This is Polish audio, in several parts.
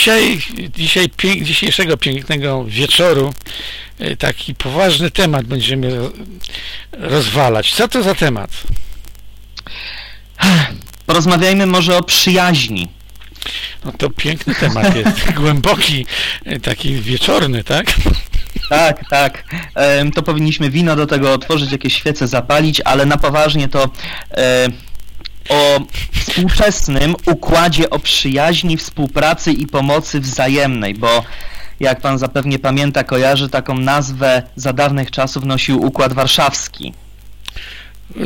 Dzisiaj, dzisiaj dzisiejszego pięknego wieczoru e, taki poważny temat będziemy rozwalać. Co to za temat? Porozmawiajmy może o przyjaźni. No to piękny temat jest, głęboki, e, taki wieczorny, tak? Tak, tak. To powinniśmy wino do tego otworzyć, jakieś świece zapalić, ale na poważnie to o współczesnym układzie o przyjaźni, współpracy i pomocy wzajemnej, bo jak pan zapewnie pamięta, kojarzy taką nazwę za dawnych czasów nosił Układ Warszawski.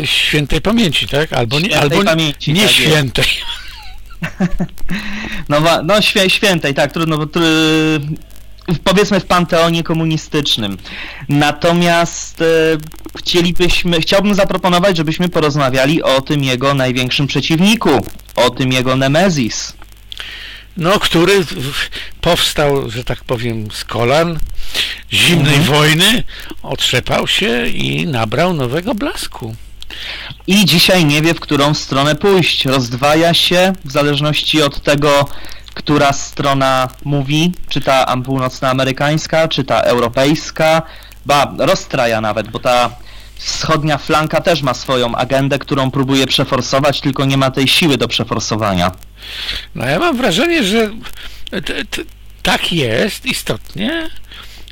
Świętej pamięci, tak? Albo nie, albo pamięci, nie tak świętej. No, no świętej, tak, trudno, bo powiedzmy w panteonie komunistycznym. Natomiast e, chcielibyśmy, chciałbym zaproponować, żebyśmy porozmawiali o tym jego największym przeciwniku, o tym jego Nemezis. No, który powstał, że tak powiem, z kolan zimnej mhm. wojny, otrzepał się i nabrał nowego blasku. I dzisiaj nie wie, w którą stronę pójść. Rozdwaja się w zależności od tego, która strona mówi, czy ta północnoamerykańska, czy ta europejska, ba, rozstraja nawet, bo ta wschodnia flanka też ma swoją agendę, którą próbuje przeforsować, tylko nie ma tej siły do przeforsowania. No ja mam wrażenie, że tak jest istotnie.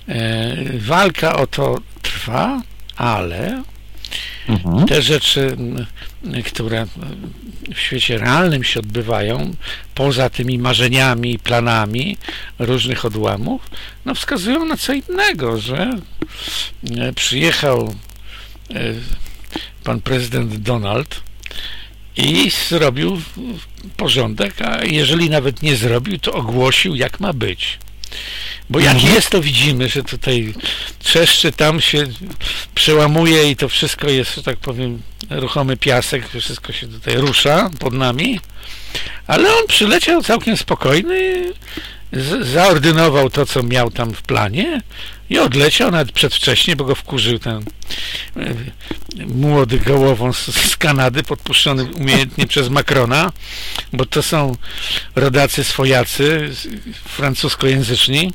E, walka o to trwa, ale Mhm. Te rzeczy, które w świecie realnym się odbywają, poza tymi marzeniami i planami różnych odłamów, no wskazują na co innego, że e, przyjechał e, pan prezydent Donald i zrobił porządek, a jeżeli nawet nie zrobił, to ogłosił, jak ma być. Bo jak mhm. jest, to widzimy, że tutaj trzeszczy, tam się przełamuje i to wszystko jest, że tak powiem, ruchomy piasek, wszystko się tutaj rusza pod nami. Ale on przyleciał całkiem spokojny, zaordynował to, co miał tam w planie i odleciał nawet przedwcześnie, bo go wkurzył ten e, młody gołową z, Kanady, podpuszczony umiejętnie przez Macrona, bo to są rodacy swojacy, francuskojęzyczni.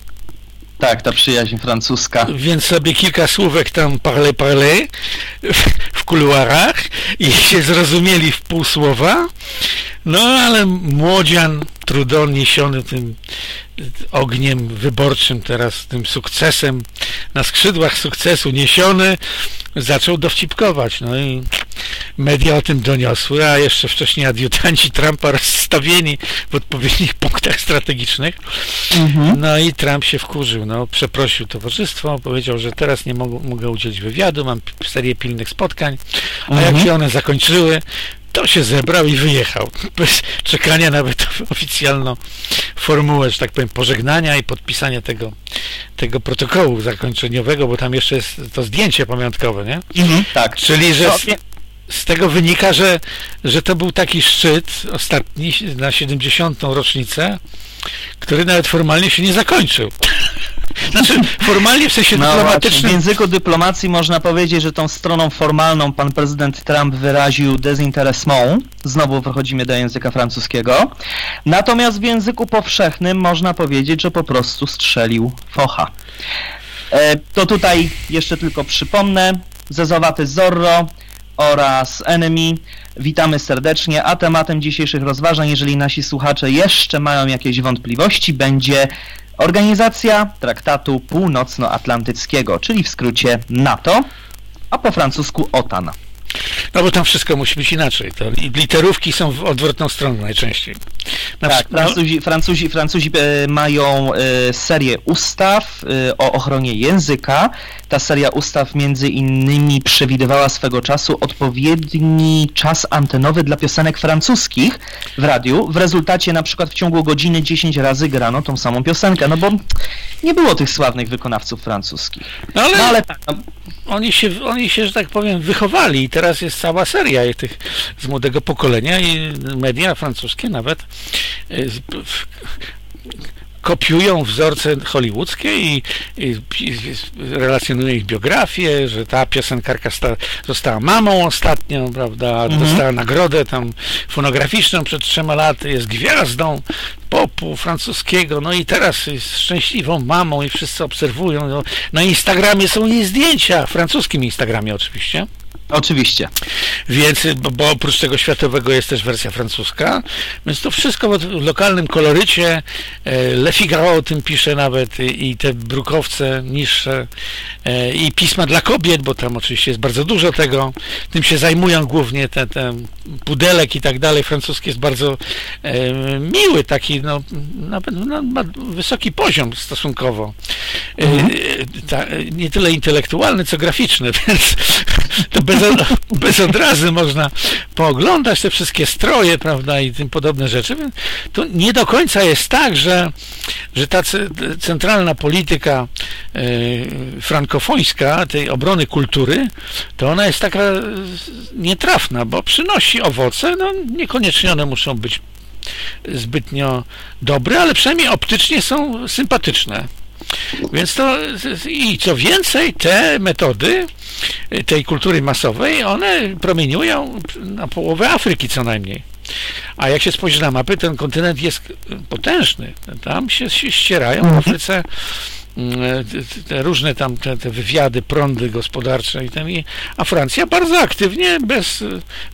Tak, ta przyjaźń francuska. Więc sobie kilka słówek tam parle parle w kuluarach i się zrozumieli w pół słowa. No ale młodzian, trudon niesiony tym ogniem wyborczym, teraz tym sukcesem, na skrzydłach sukcesu niesiony, zaczął dowcipkować. No i media o tym doniosły, a jeszcze wcześniej adiutanci Trumpa rozstawieni w odpowiednich punktach strategicznych. Mhm. No i Trump się wkurzył. No, przeprosił towarzystwo, powiedział, że teraz nie mogę, mogę udzielić wywiadu, mam serię pilnych spotkań, a mhm. jak się one zakończyły, to się zebrał i wyjechał. Bez czekania nawet oficjalną formułę, że tak powiem, pożegnania i podpisania tego, tego protokołu zakończeniowego, bo tam jeszcze jest to zdjęcie pamiątkowe, nie? Mhm, tak. Czyli, że z, z, tego wynika, że, że to był taki szczyt ostatni na 70. rocznicę, który nawet formalnie się nie zakończył. Znaczy, formalnie w sensie no dyplomatycznym... W języku dyplomacji można powiedzieć, że tą stroną formalną pan prezydent Trump wyraził désintéressement. Znowu wychodzimy do języka francuskiego. Natomiast w języku powszechnym można powiedzieć, że po prostu strzelił focha. E, to tutaj jeszcze tylko przypomnę. Zezowaty Zorro oraz Enemy. Witamy serdecznie, a tematem dzisiejszych rozważań, jeżeli nasi słuchacze jeszcze mają jakieś wątpliwości, będzie Organizacja Traktatu Północnoatlantyckiego, czyli w skrócie NATO, a po francusku OTAN. No bo tam wszystko musi być inaczej. To literówki są w odwrotną stronę najczęściej. Na tak, Francuzi, Francuzi, Francuzi e, mają e, serię ustaw e, o ochronie języka. Ta seria ustaw między innymi przewidywała swego czasu odpowiedni czas antenowy dla piosenek francuskich w radiu. W rezultacie na przykład w ciągu godziny 10 razy grano tą samą piosenkę, no bo nie było tych sławnych wykonawców francuskich. No ale, no, ale tak, no. oni, się, oni się, że tak powiem, wychowali i teraz jest cała seria tych z młodego pokolenia i media francuskie nawet y, kopiują wzorce hollywoodzkie i, i, i relacjonują ich biografię, że ta piosenkarka sta, została mamą ostatnio, prawda, mhm. dostała nagrodę tam fonograficzną przed trzema laty, jest gwiazdą popu francuskiego, no i teraz jest szczęśliwą mamą i wszyscy obserwują. No, na Instagramie są jej zdjęcia, francuskim Instagramie oczywiście. Oczywiście. Więc, bo, bo, oprócz tego światowego jest też wersja francuska, więc to wszystko w lokalnym kolorycie. E, Le Figaro o tym pisze nawet i, te brukowce niższe e, i pisma dla kobiet, bo tam oczywiście jest bardzo dużo tego. Tym się zajmują głównie te, te pudelek i tak dalej. Francuski jest bardzo e, miły, taki no, nawet no, ma wysoki poziom stosunkowo. Mhm. Ta, nie tyle intelektualny, co graficzny, więc to bez odrazy można pooglądać te wszystkie stroje, prawda, i tym podobne rzeczy. To nie do końca jest tak, że, że ta centralna polityka e, frankofońska, tej obrony kultury, to ona jest taka nietrafna, bo przynosi owoce, no niekoniecznie one muszą być zbytnio dobre, ale przynajmniej optycznie są sympatyczne. Więc to i co więcej, te metody tej kultury masowej, one promieniują na połowę Afryki co najmniej. A jak się spojrzy na mapy, ten kontynent jest potężny. Tam się, się ścierają w mhm. Afryce Te różne tam te, te wywiady, prądy gospodarcze i tam, a Francja bardzo aktywnie, bez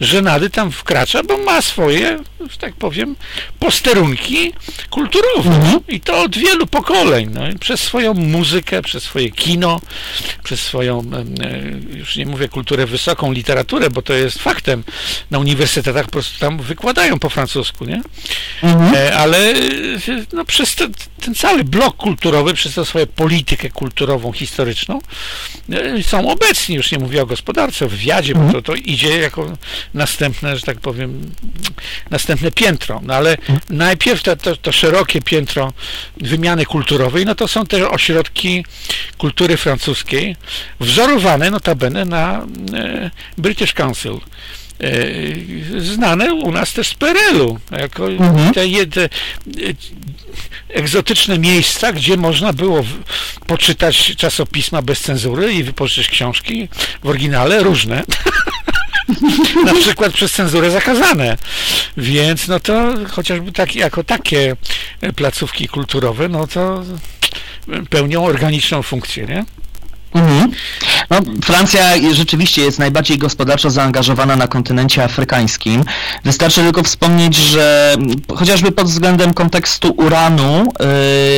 żenady tam wkracza, bo ma swoje, że tak powiem, posterunki kulturowe mhm. i to od wielu pokoleń, no, przez swoją muzykę, przez swoje kino, przez swoją, e, już nie mówię kulturę wysoką, literaturę, bo to jest faktem, na uniwersytetach po prostu tam wykładają po francusku, nie? Mhm. E, ale no, przez ten, ten cały blok kulturowy, przez to swoje politykę kulturową, historyczną, e, są obecni, już nie mówię o gospodarce, o wywiadzie, bo to, to idzie jako następne, że tak powiem, następne piętro. No ale najpierw to, to, to szerokie piętro wymiany kulturowej, no to są te ośrodki kultury francuskiej, wzorowane notabene na e, British Council znane u nas też z PRL-u, jako mhm. te, te, egzotyczne miejsca, gdzie można było poczytać czasopisma bez cenzury i wypożyczyć książki w oryginale różne. na przykład przez cenzurę zakazane. Więc no to chociażby tak, jako takie placówki kulturowe, no to pełnią organiczną funkcję, nie? Mhm. No, Francja rzeczywiście jest najbardziej gospodarczo zaangażowana na kontynencie afrykańskim. Wystarczy tylko wspomnieć, że chociażby pod względem kontekstu uranu,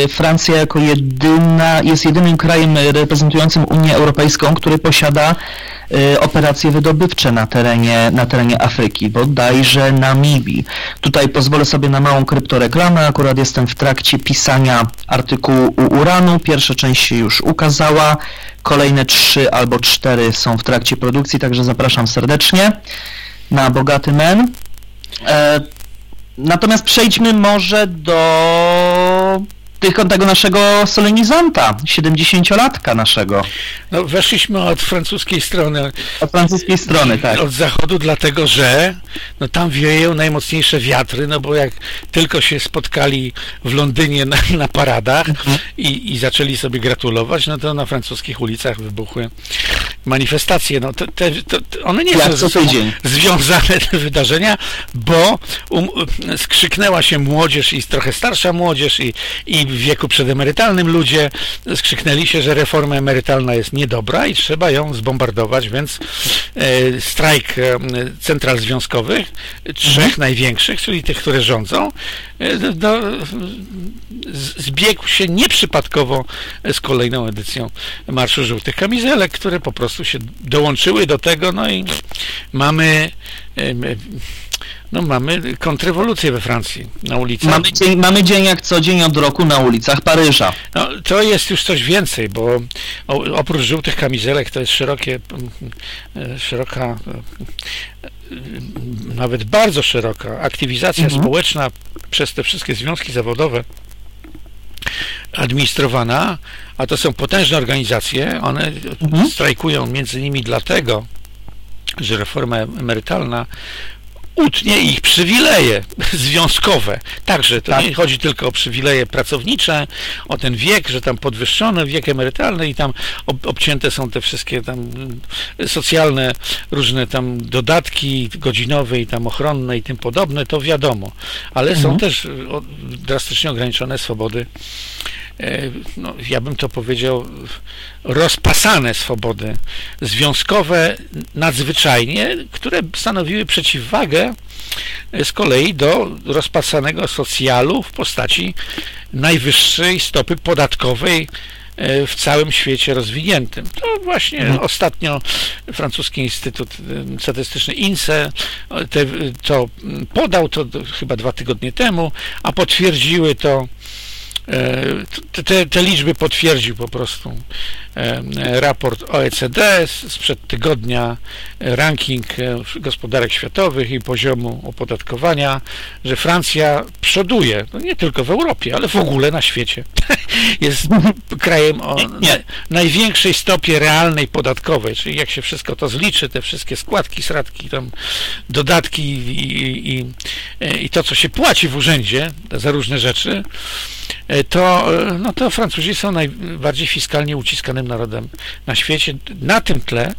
yy, Francja jako jedyna, jest jedynym krajem reprezentującym Unię Europejską, który posiada Y, operacje wydobywcze na terenie, na terenie Afryki, bodajże Namibii. Tutaj pozwolę sobie na małą kryptoreklamę, akurat jestem w trakcie pisania artykułu u Uranu, pierwsza część się już ukazała, kolejne trzy albo cztery są w trakcie produkcji, także zapraszam serdecznie na Bogaty Men. E, natomiast przejdźmy może do tylko tego naszego solenizanta, 70-latka naszego. No weszliśmy od francuskiej strony. Od francuskiej strony, tak. Od zachodu, dlatego że no, tam wieją najmocniejsze wiatry, no bo jak tylko się spotkali w Londynie na, na paradach mhm. i, i zaczęli sobie gratulować, no to na francuskich ulicach wybuchły manifestacje. No, te, te, te one nie są ze sobą związane te wydarzenia, bo um, skrzyknęła się młodzież i trochę starsza młodzież i, i w wieku przedemerytalnym ludzie skrzyknęli się, że reforma emerytalna jest niedobra i trzeba ją zbombardować, więc e, strajk e, central związkowych, trzech mhm. największych, czyli tych, które rządzą, e, do, zbiegł się nieprzypadkowo z kolejną edycją Marszu Żółtych Kamizelek, które po prostu się dołączyły do tego, no i mamy no mamy kontrrewolucję we Francji na ulicach. Mamy dzień, mamy dzień jak co dzień od roku na ulicach Paryża. No, to jest już coś więcej, bo oprócz żółtych kamizelek to jest szerokie, e, szeroka, e, nawet bardzo szeroka aktywizacja mhm. społeczna przez te wszystkie związki zawodowe administrowana, a to są potężne organizacje, one mhm. strajkują między innymi dlatego, że reforma emerytalna utnie ich przywileje związkowe. Także to tak. nie chodzi tylko o przywileje pracownicze, o ten wiek, że tam podwyższony wiek emerytalny i tam ob obcięte są te wszystkie tam mm, socjalne różne tam dodatki godzinowe i tam ochronne i tym podobne, to wiadomo. Ale mhm. są też drastycznie ograniczone swobody no, ja bym to powiedział, rozpasane swobody związkowe nadzwyczajnie, które stanowiły przeciwwagę z kolei do rozpasanego socjalu w postaci najwyższej stopy podatkowej e, w całym świecie rozwiniętym. To właśnie mhm. ostatnio francuski Instytut e, Statystyczny INSE te, to podał, to chyba dwa tygodnie temu, a potwierdziły to E, te, te, liczby potwierdził po prostu e, raport OECD sprzed tygodnia, e, ranking gospodarek światowych i poziomu opodatkowania, że Francja przoduje, no nie tylko w Europie, ale w ogóle na świecie. Jest krajem o największej stopie realnej podatkowej, czyli jak się wszystko to zliczy, te wszystkie składki, sradki, tam dodatki i, i, i to, co się płaci w urzędzie za różne rzeczy, E, to, e, no to Francuzi są najbardziej fiskalnie uciskanym narodem na świecie. Na tym tle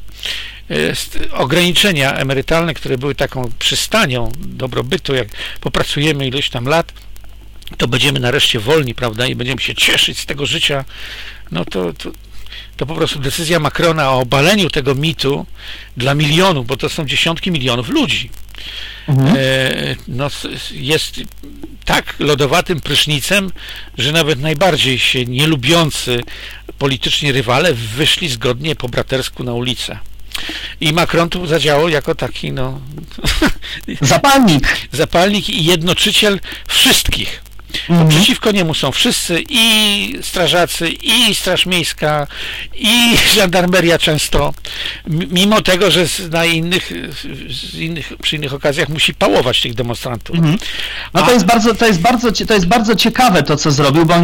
e, ograniczenia emerytalne, które były taką przystanią dobrobytu, jak popracujemy ileś tam lat, to będziemy nareszcie wolni, prawda, i będziemy się cieszyć z tego życia, no to, to, to po prostu decyzja Macrona o obaleniu tego mitu dla milionów, bo to są dziesiątki milionów ludzi, mhm. no, jest tak lodowatym prysznicem, że nawet najbardziej się nielubiący politycznie rywale wyszli zgodnie po bratersku na ulicę. I Macron tu zadziałał jako taki, no... Zapalnik. Zapalnik i jednoczyciel wszystkich. Mhm. Przeciwko niemu są wszyscy i strażacy, i Straż Miejska, i żandarmeria często, mimo tego, że na innych, innych, przy innych okazjach musi pałować tych demonstrantów. Mhm. No to, A... jest bardzo, to, jest bardzo, to jest bardzo ciekawe to, co zrobił, bo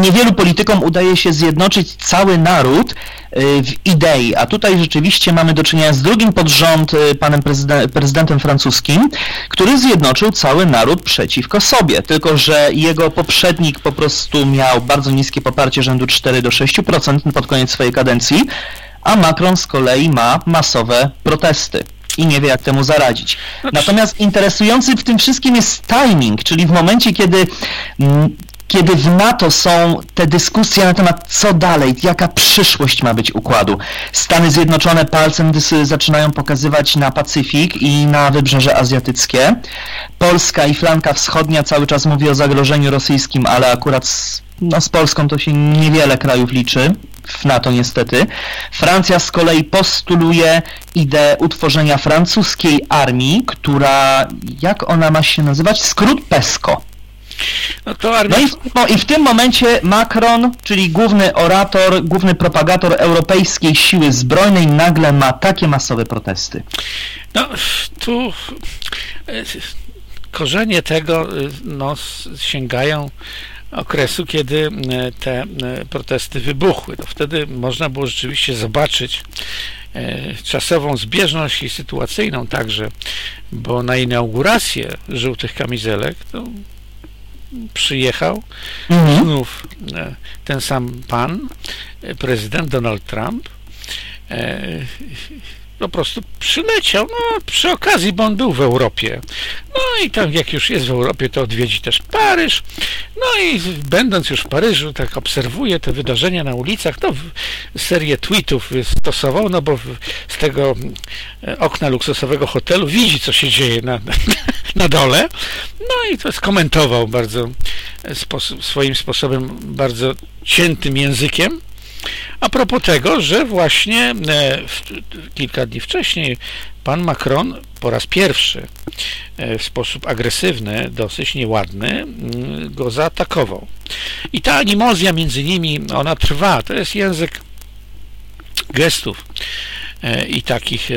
niewielu politykom udaje się zjednoczyć cały naród y, w idei, a tutaj rzeczywiście mamy do czynienia z drugim pod rząd y, panem prezydentem francuskim, który zjednoczył cały naród przeciwko sobie, tylko że że jego poprzednik po prostu miał bardzo niskie poparcie rzędu 4 do 6% pod koniec swojej kadencji, a Macron z kolei ma masowe protesty i nie wie, jak temu zaradzić. Znaczy- Natomiast interesujący w tym wszystkim jest timing, czyli w momencie, kiedy mm, kiedy w NATO są te dyskusje na temat co dalej, jaka przyszłość ma być układu. Stany Zjednoczone palcem zaczynają pokazywać na Pacyfik i na Wybrzeże Azjatyckie. Polska i flanka wschodnia cały czas mówi o zagrożeniu rosyjskim, ale akurat z, no, z Polską to się niewiele krajów liczy w NATO niestety. Francja z kolei postuluje ideę utworzenia francuskiej armii, która, jak ona ma się nazywać? Skrót PESCO no, to no i, no i w tym momencie Macron, czyli główny orator, główny propagator europejskiej siły zbrojnej, nagle ma takie masowe protesty. No, tu e, korzenie tego e, no, sięgają okresu, kiedy e, te protesty wybuchły. To wtedy można było rzeczywiście zobaczyć czasową zbieżność i sytuacyjną także, bo na inaugurację żółtych kamizelek to przyjechał mhm. znów e, ten sam pan, e, prezydent Donald Trump, e, po prostu przyleciał, no przy okazji, bo on był w Europie. No i tam jak już jest w Europie, to odwiedzi też Paryż. No i będąc już w Paryżu, tak obserwuje te wydarzenia na ulicach, no serię tweetów stosował, no bo z tego okna luksusowego hotelu widzi, co się dzieje na, na dole. No i to skomentował bardzo sposób, swoim sposobem, bardzo ciętym językiem. A propos tego, że właśnie e, kilka dni wcześniej pan Macron po raz pierwszy e, w sposób agresywny, dosyć nieładny mm, go zaatakował. I ta animozja między nimi, ona trwa. To jest język gestów e, i takich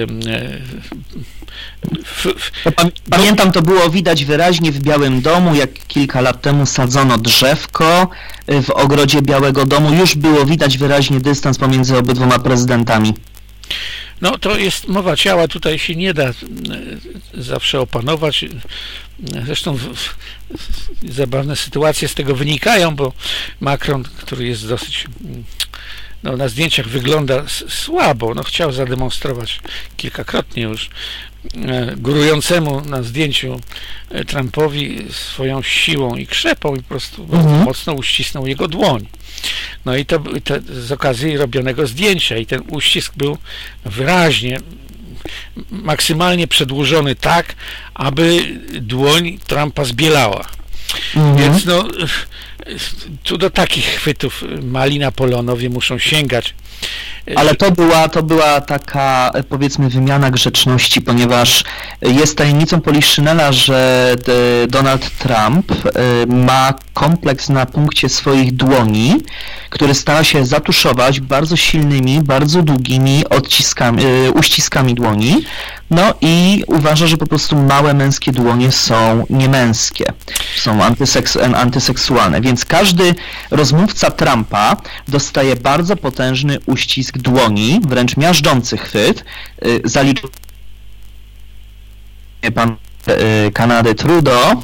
Pamiętam, to było widać wyraźnie w Białym Domu, jak kilka lat temu sadzono drzewko y, w ogrodzie Białego Domu. Już było widać wyraźnie dystans pomiędzy obydwoma prezydentami. No to jest mowa ciała, tutaj się nie da e, zawsze opanować. Zresztą w, w, zabawne sytuacje z tego wynikają, bo Macron, który jest dosyć no, na zdjęciach wygląda słabo, no chciał zademonstrować kilkakrotnie już górującemu na zdjęciu e, Trumpowi swoją siłą i krzepą i po prostu mhm. mocno uścisnął jego dłoń. No i to, to z okazji robionego zdjęcia i ten uścisk był wyraźnie maksymalnie przedłużony tak, aby dłoń Trumpa zbielała. Mhm. Więc no, tu do takich chwytów mali Napoleonowie muszą sięgać. Ale to była, to była taka, powiedzmy, wymiana grzeczności, ponieważ jest tajemnicą Poliszynela, że e, Donald Trump e, ma kompleks na punkcie swoich dłoni, który stara się zatuszować bardzo silnymi, bardzo długimi odciskami, e, uściskami dłoni, no i uważa, że po prostu małe męskie dłonie są niemęskie, są antyseks antyseksualne, więc każdy rozmówca Trumpa dostaje bardzo potężny uścisk dłoni, wręcz miażdżący chwyt, y, zaliczony pan y, Kanady Trudeau,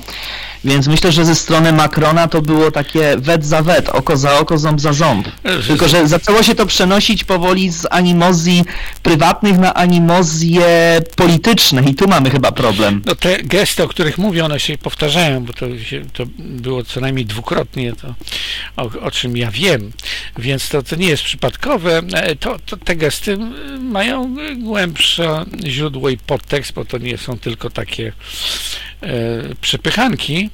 więc myślę, że ze strony Macrona to było takie wet za wet, oko za oko, ząb za ząb. Tylko, że zaczęło się to przenosić powoli z animozji prywatnych na animozje polityczne i tu mamy chyba problem. No te gesty, o których mówię, one się powtarzają, bo to, się, to było co najmniej dwukrotnie, to, o, o, czym ja wiem, więc to, to nie jest przypadkowe. E, to, to te gesty mają głębsze źródło i podtekst, bo to nie są tylko takie e, przepychanki,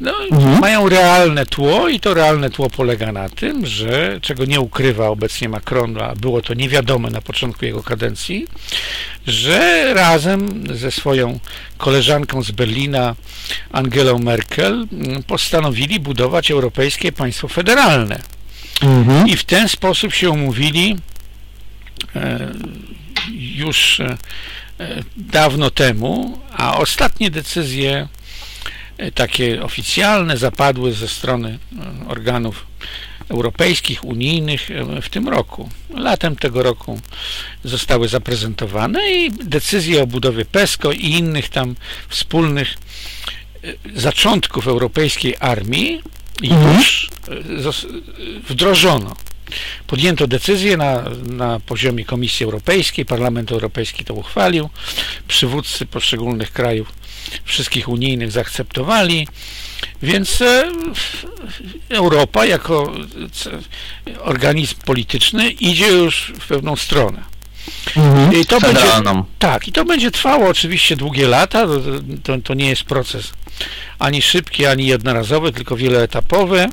no, mhm. mają realne tło i to realne tło polega na tym, że czego nie ukrywa obecnie Macron, a było to niewiadome na początku jego kadencji, że razem ze swoją koleżanką z Berlina, Angelą Merkel, postanowili budować europejskie państwo federalne. Mhm. I w ten sposób się umówili e, już e, dawno temu, a ostatnie decyzje E, takie oficjalne zapadły ze strony e, organów europejskich, unijnych e, w tym roku. Latem tego roku zostały zaprezentowane i decyzje o budowie PESCO i innych tam wspólnych zaczątków europejskiej armii już wdrożono. Podjęto decyzję na, na poziomie Komisji Europejskiej, Parlament Europejski to uchwalił, przywódcy poszczególnych krajów wszystkich unijnych zaakceptowali, więc e, Europa jako organizm polityczny idzie już w pewną stronę. Mhm, I to będzie, tak, i to będzie trwało oczywiście długie lata, to, to, to nie jest proces ani szybki, ani jednorazowy, tylko wieloetapowy.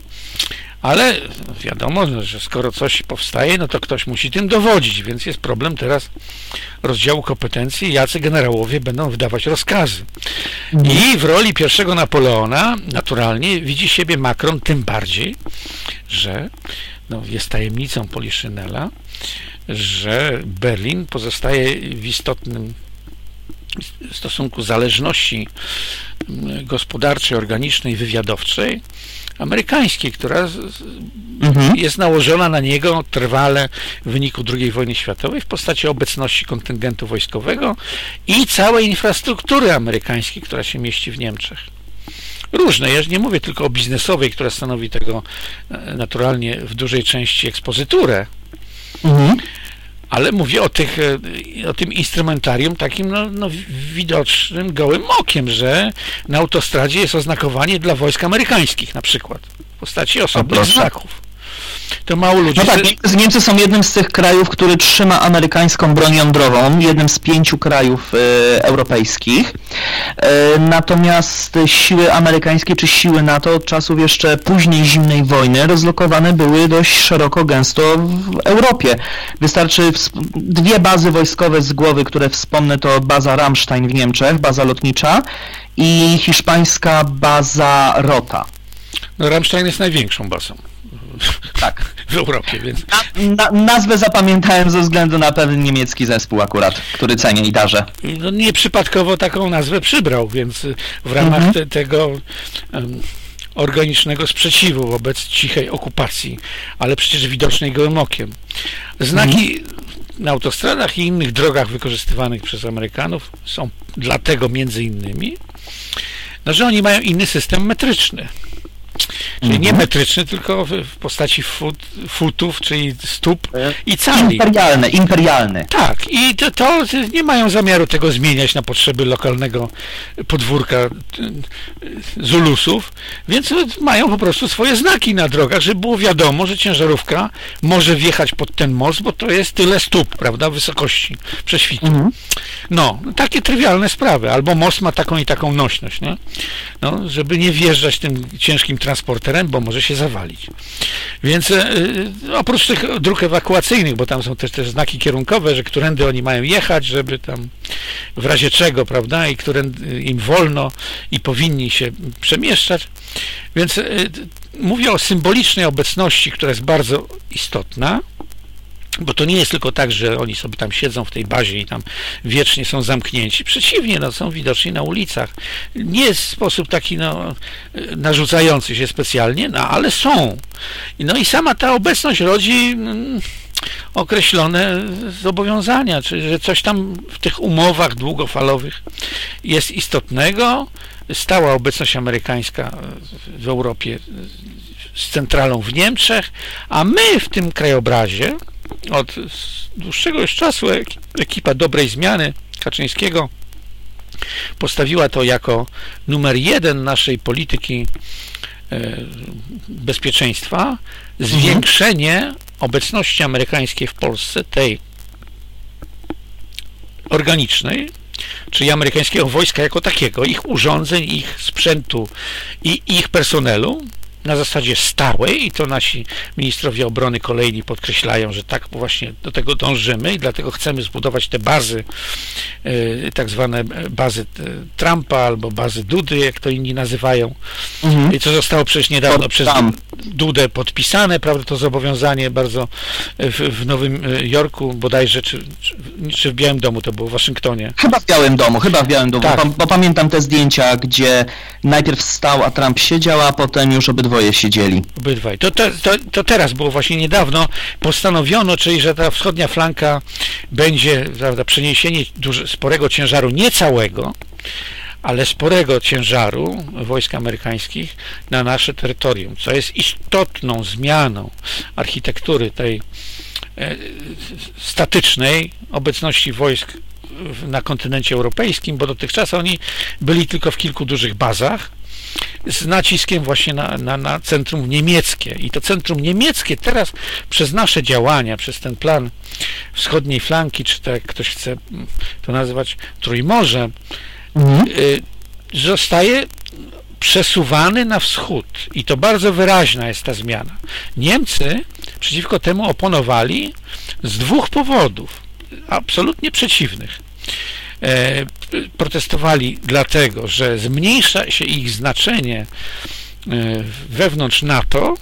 Ale wiadomo, że skoro coś powstaje, no to ktoś musi tym dowodzić, więc jest problem teraz rozdziału kompetencji, jacy generałowie będą wydawać rozkazy. I w roli pierwszego Napoleona naturalnie widzi siebie Macron tym bardziej, że no, jest tajemnicą Poliszynela, że Berlin pozostaje w istotnym stosunku zależności gospodarczej, organicznej, wywiadowczej amerykańskiej, która mhm. jest nałożona na niego trwale w wyniku II wojny światowej w postaci obecności kontyngentu wojskowego i całej infrastruktury amerykańskiej, która się mieści w Niemczech. Różne, ja nie mówię tylko o biznesowej, która stanowi tego e, naturalnie w dużej części ekspozyturę, mhm ale mówię o, tych, e, o tym instrumentarium takim no, no, widocznym gołym okiem, że na autostradzie jest oznakowanie dla wojsk amerykańskich na przykład w postaci osobnych znaków to mało ludzi. No tak, Niemcy są jednym z tych krajów, który trzyma amerykańską broń jądrową, jednym z pięciu krajów e, europejskich. E, natomiast siły amerykańskie czy siły NATO od czasów jeszcze później zimnej wojny rozlokowane były dość szeroko, gęsto w Europie. Wystarczy dwie bazy wojskowe z głowy, które wspomnę, to baza Ramstein w Niemczech, baza lotnicza i hiszpańska baza Rota. No Ramstein jest największą bazą tak. w Europie, więc... Na, na, nazwę zapamiętałem ze względu na pewien niemiecki zespół akurat, który cenię i darzę. No nieprzypadkowo taką nazwę przybrał, więc w ramach mhm. te, tego um, organicznego sprzeciwu wobec cichej okupacji, ale przecież widocznej gołym okiem. Znaki mhm na autostradach i innych drogach wykorzystywanych przez Amerykanów są dlatego między innymi, no, że oni mają inny system metryczny. Czyli mhm. nie metryczny, tylko w, w postaci fut, futów, czyli stóp i cali. Imperialne, imperialne. Tak, i to, to, nie mają zamiaru tego zmieniać na potrzeby lokalnego podwórka e, Zulusów, więc mają po prostu swoje znaki na drogach, żeby było wiadomo, że ciężarówka może wjechać pod ten most, bo to jest tyle stóp, prawda, wysokości prześwitu. Mhm. No, takie trywialne sprawy. Albo most ma taką i taką nośność, nie? No, żeby nie wjeżdżać tym ciężkim transporterem, bo może się zawalić. Więc e, e, oprócz tych dróg ewakuacyjnych, bo tam są też, też znaki kierunkowe, że którędy oni mają jechać, żeby tam w razie czego, prawda, i którędy im wolno i powinni się przemieszczać. Więc e, mówię o symbolicznej obecności, która jest bardzo istotna, bo to nie jest tylko tak, że oni sobie tam siedzą w tej bazie i tam wiecznie są zamknięci. Przeciwnie, no, są widoczni na ulicach. Nie jest sposób taki no, narzucający się specjalnie, no, ale są. No i sama ta obecność rodzi mm, określone zobowiązania, czyli że coś tam w tych umowach długofalowych jest istotnego. Stała obecność amerykańska w Europie z centralą w Niemczech, a my w tym krajobrazie od dłuższego już czasu ekipa dobrej zmiany Kaczyńskiego postawiła to jako numer jeden naszej polityki e, bezpieczeństwa zwiększenie mhm. obecności amerykańskiej w Polsce, tej organicznej, czyli amerykańskiego wojska jako takiego, ich urządzeń, ich sprzętu i ich personelu na zasadzie stałej i to nasi ministrowie obrony kolejni podkreślają, że tak właśnie do tego dążymy i dlatego chcemy zbudować te bazy, e, tak zwane bazy e, Trumpa albo bazy Dudy, jak to inni nazywają. Mhm. I co zostało przecież niedawno Pod przez Dudę podpisane, prawda, to zobowiązanie bardzo w, w Nowym e, Jorku bodajże, czy, czy, w Białym Domu to było, w Waszyngtonie. Chyba w Białym Domu, chyba w Białym Domu, tak. bo, bo pamiętam te zdjęcia, gdzie najpierw stał, a Trump siedział, a potem już obydwoje obydwoje siedzieli. Obydwaj. To, to, to, to teraz było właśnie niedawno postanowiono, czyli że ta wschodnia flanka będzie, prawda, przeniesienie duży, sporego ciężaru, nie całego, ale sporego ciężaru wojsk amerykańskich na nasze terytorium, co jest istotną zmianą architektury tej e, statycznej obecności wojsk na kontynencie europejskim, bo dotychczas oni byli tylko w kilku dużych bazach, z naciskiem właśnie na, na, na centrum niemieckie. I to centrum niemieckie teraz przez nasze działania, przez ten plan wschodniej flanki, czy tak ktoś chce to nazywać Trójmorze, mhm. Y, zostaje przesuwany na wschód i to bardzo wyraźna jest ta zmiana. Niemcy przeciwko temu oponowali z dwóch powodów, absolutnie przeciwnych. E, protestowali dlatego, że zmniejsza się ich znaczenie e, wewnątrz NATO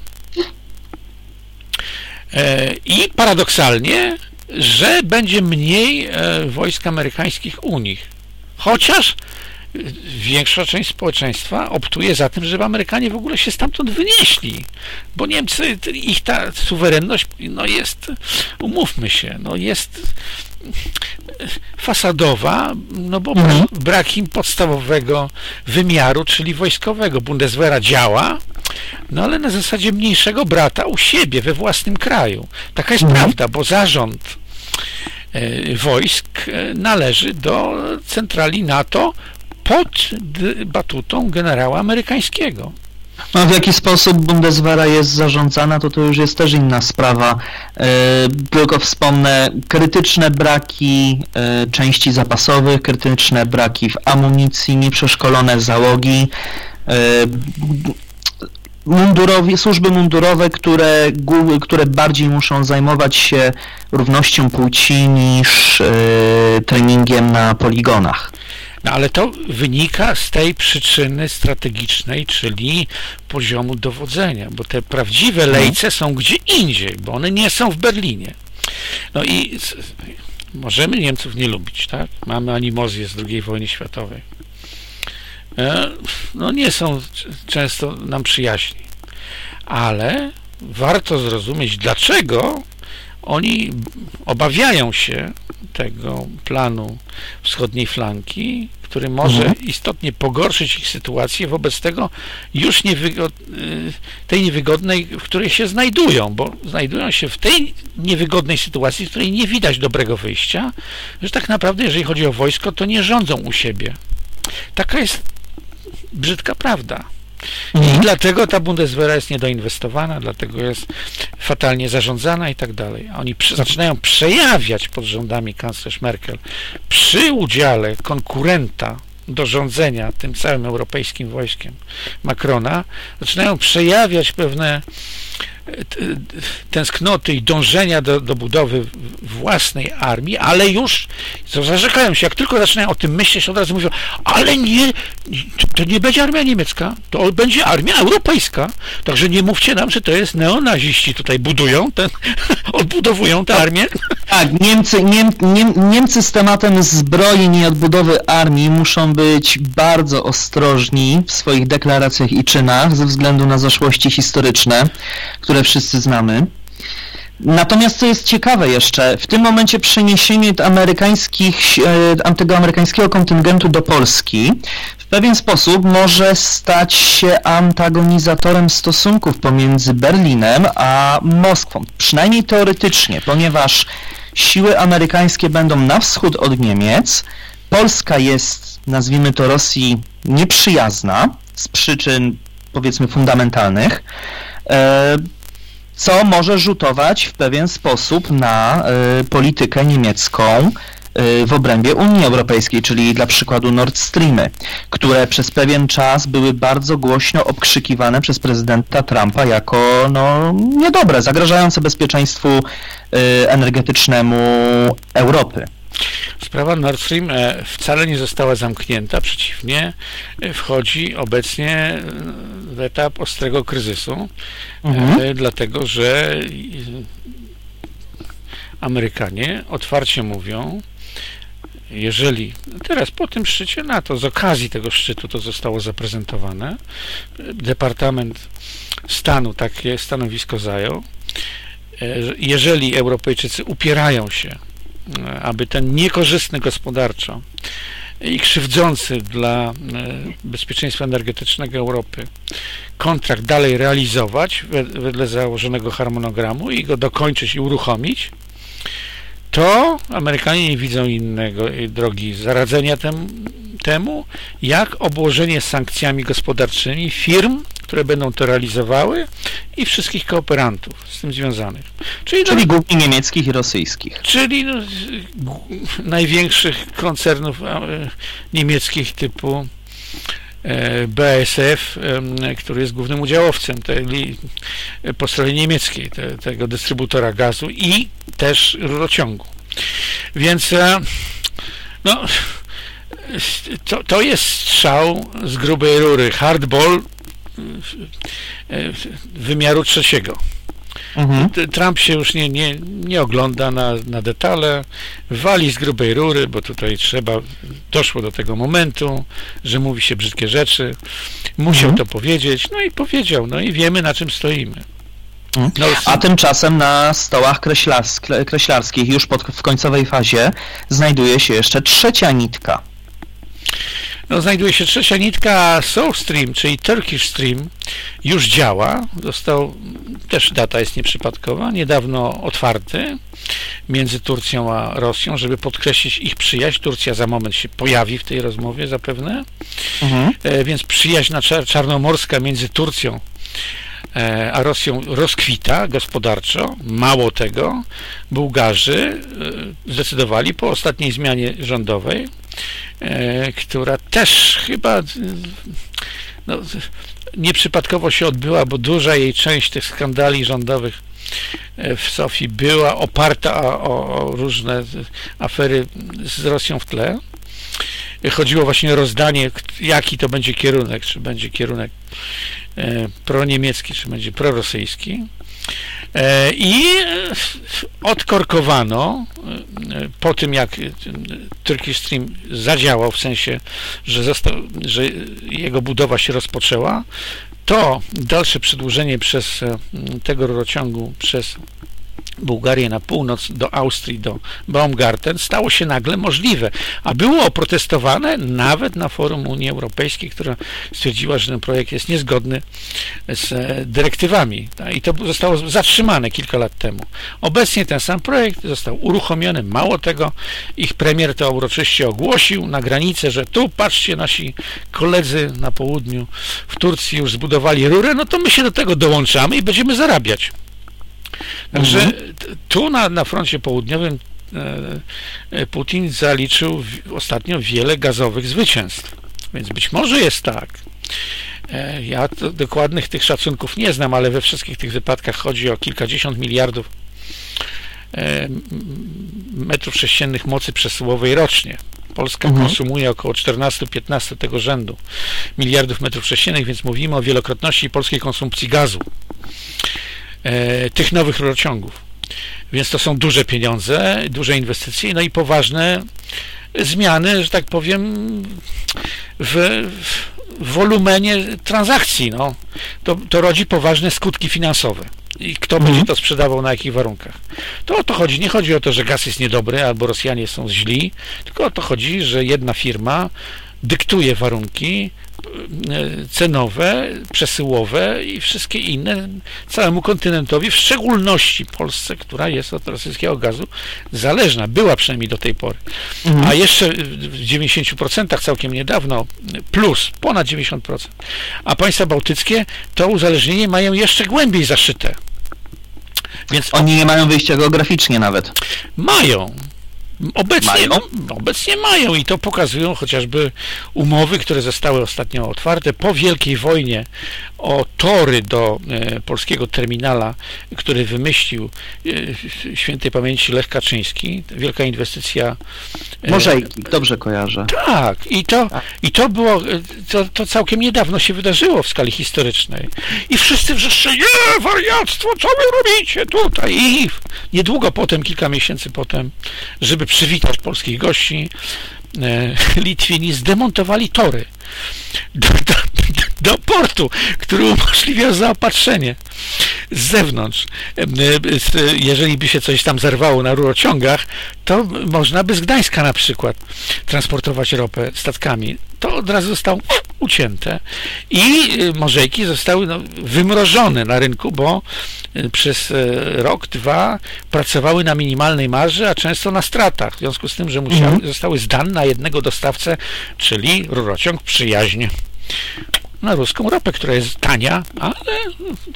e, i paradoksalnie, że będzie mniej wojsk amerykańskich u nich. Chociaż większa część społeczeństwa optuje za tym, żeby Amerykanie w ogóle się stamtąd wynieśli, bo Niemcy, ich ta suwerenność no jest, umówmy się, no jest fasadowa, no bo mhm. brak im podstawowego wymiaru, czyli wojskowego. Bundeswehra działa, no ale na zasadzie mniejszego brata u siebie, we własnym kraju. Taka jest mhm. prawda, bo zarząd e, wojsk e, należy do centrali NATO pod batutą generała amerykańskiego. No, w jaki sposób Bundeswehra jest zarządzana, to to już jest też inna sprawa. E, tylko wspomnę, krytyczne braki e, części zapasowych, krytyczne braki w amunicji, nieprzeszkolone załogi, e, mundurowi, służby mundurowe, które, które bardziej muszą zajmować się równością płci niż treningiem na poligonach. No ale to wynika z tej przyczyny strategicznej, czyli poziomu dowodzenia, bo te prawdziwe mhm. lejce są gdzie indziej, bo one nie są w Berlinie. No i możemy Niemców nie lubić, tak? Mamy animozję z II wojny światowej. E, no nie są często nam przyjaźni, ale warto zrozumieć, dlaczego oni obawiają się tego planu wschodniej flanki, który może mhm. istotnie pogorszyć ich sytuację, wobec tego już niewygod... Y, tej niewygodnej, w której się znajdują, bo znajdują się w tej niewygodnej sytuacji, w której nie widać dobrego wyjścia, że tak naprawdę, jeżeli chodzi o wojsko, to nie rządzą u siebie. Taka jest brzydka prawda. Mhm. I dlatego ta Bundeswehra jest niedoinwestowana, dlatego jest fatalnie zarządzana i tak dalej. Oni przy, zaczynają przejawiać pod rządami kanclerz Merkel przy udziale konkurenta do rządzenia tym całym europejskim wojskiem Macrona, zaczynają przejawiać pewne tęsknoty i dążenia do, do budowy własnej armii, ale już zarzekają się, jak tylko zaczynają o tym myśleć, od razu mówią, ale nie, to nie będzie armia niemiecka, to będzie armia europejska, także nie mówcie nam, że to jest neonaziści tutaj budują, ten, odbudowują tę armię. Tak, Niemcy, Niem, Niem, Niemcy z tematem zbrojeń i odbudowy armii muszą być bardzo ostrożni w swoich deklaracjach i czynach ze względu na zaszłości historyczne, które wszyscy znamy. Natomiast co jest ciekawe jeszcze, w tym momencie przeniesienie amerykańskich, e, tego amerykańskiego kontyngentu do Polski w pewien sposób może stać się antagonizatorem stosunków pomiędzy Berlinem a Moskwą. Przynajmniej teoretycznie, ponieważ siły amerykańskie będą na wschód od Niemiec, Polska jest, nazwijmy to Rosji, nieprzyjazna z przyczyn powiedzmy fundamentalnych. E, co może rzutować w pewien sposób na y, politykę niemiecką y, w obrębie Unii Europejskiej, czyli dla przykładu Nord Streamy, które przez pewien czas były bardzo głośno obkrzykiwane przez prezydenta Trumpa jako no, niedobre, zagrażające bezpieczeństwu energetycznemu Europy. Sprawa Nord Stream e, wcale nie została zamknięta, przeciwnie, e, wchodzi obecnie e, w etap ostrego kryzysu, mhm. dlatego że Amerykanie otwarcie mówią, jeżeli teraz po tym szczycie NATO, z okazji tego szczytu to zostało zaprezentowane, Departament Stanu takie stanowisko zajął, jeżeli Europejczycy upierają się aby ten niekorzystny gospodarczo i krzywdzący dla e, bezpieczeństwa energetycznego Europy kontrakt dalej realizować wedle założonego harmonogramu i go dokończyć i uruchomić, to Amerykanie nie widzą innego drogi zaradzenia tem, temu, jak obłożenie sankcjami gospodarczymi firm, które będą to realizowały i wszystkich kooperantów z tym związanych. Czyli, no, czyli głównie niemieckich i rosyjskich. Czyli no, największych koncernów e, niemieckich typu BASF, który jest głównym udziałowcem tej, po stronie niemieckiej te, tego dystrybutora gazu i też rurociągu. Więc e, no, to, to jest strzał z grubej rury, hardball wymiaru trzeciego. Mhm. Trump się już nie, nie, nie ogląda na, na detale, wali z grubej rury, bo tutaj trzeba, doszło do tego momentu, że mówi się brzydkie rzeczy, musiał mhm. to powiedzieć, no i powiedział, no i wiemy na czym stoimy. Mhm. No, A tymczasem na stołach kreślars kreślarskich już pod, w końcowej fazie znajduje się jeszcze trzecia nitka no, znajduje się trzecia nitka South Stream, czyli Turkish Stream już działa. Został, też data jest nieprzypadkowa, niedawno otwarty między Turcją a Rosją, żeby podkreślić ich przyjaźń. Turcja za moment się pojawi w tej rozmowie zapewne. Mhm. E, więc przyjaźń na czarnomorska między Turcją a Rosją rozkwita gospodarczo. Mało tego, Bułgarzy e, zdecydowali po ostatniej zmianie rządowej E, która też chyba no, nieprzypadkowo się odbyła, bo duża jej część tych skandali rządowych e, w Sofii była oparta o, o różne afery z Rosją w tle. Chodziło właśnie o rozdanie, jaki to będzie kierunek, czy będzie kierunek e, proniemiecki, czy będzie prorosyjski. E, I odkorkowano e, po tym, jak Turkish Stream zadziałał, w sensie, że, został, że jego budowa się rozpoczęła, to dalsze przedłużenie przez e, tego rurociągu przez Bułgarię na północ, do Austrii, do Baumgarten, stało się nagle możliwe, a było oprotestowane nawet na forum Unii Europejskiej, która stwierdziła, że ten projekt jest niezgodny z e, dyrektywami i to zostało zatrzymane kilka lat temu. Obecnie ten sam projekt został uruchomiony, mało tego, ich premier to uroczyście ogłosił na granicę, że tu patrzcie, nasi koledzy na południu w Turcji już zbudowali rurę, no to my się do tego dołączamy i będziemy zarabiać. Także mhm. tu na, na froncie południowym e, e, Putin zaliczył ostatnio wiele gazowych zwycięstw. Więc być może jest tak. E, ja dokładnych tych szacunków nie znam, ale we wszystkich tych wypadkach chodzi o kilkadziesiąt miliardów metrów sześciennych mocy przesyłowej rocznie. Polska mhm. konsumuje około 14-15 tego rzędu miliardów metrów sześciennych, więc mówimy o wielokrotności polskiej konsumpcji gazu. E, tych nowych rurociągów. Więc to są duże pieniądze, duże inwestycje, no i poważne zmiany, że tak powiem, w, w wolumenie transakcji. No. To, to rodzi poważne skutki finansowe. I kto mhm. będzie to sprzedawał na jakich warunkach. To o to chodzi. Nie chodzi o to, że gaz jest niedobry albo Rosjanie są źli, tylko o to chodzi, że jedna firma dyktuje warunki cenowe, przesyłowe i wszystkie inne całemu kontynentowi, w szczególności Polsce, która jest od rosyjskiego gazu zależna, była przynajmniej do tej pory. Mhm. A jeszcze w 90% całkiem niedawno, plus ponad 90%. A państwa bałtyckie to uzależnienie mają jeszcze głębiej zaszyte. Więc oni nie mają wyjścia geograficznie nawet. Mają, Obecnie mają? obecnie mają i to pokazują chociażby umowy, które zostały ostatnio otwarte po Wielkiej Wojnie o tory do e, polskiego terminala, który wymyślił e, świętej pamięci Lech Kaczyński. Wielka inwestycja. E, Morzejki, dobrze kojarzę. Tak, i to, tak. I to było, to, to całkiem niedawno się wydarzyło w skali historycznej. I wszyscy wrzeszczeli, nie, wariactwo, co wy robicie tutaj? I niedługo potem, kilka miesięcy potem, żeby przywitać polskich gości, Litwini zdemontowali tory do, portu, który umożliwiał zaopatrzenie z zewnątrz. Jeżeli by się coś tam zerwało na rurociągach, to można by z Gdańska na przykład transportować ropę statkami. To od razu zostało ucięte i y, morzejki zostały no, wymrożone na rynku, bo przez rok, dwa pracowały na minimalnej marży, a często na stratach, w związku z tym, że musiały, mhm. zostały zdane na jednego dostawcę, czyli rurociąg przyjaźnie na ruską ropę, która jest tania, ale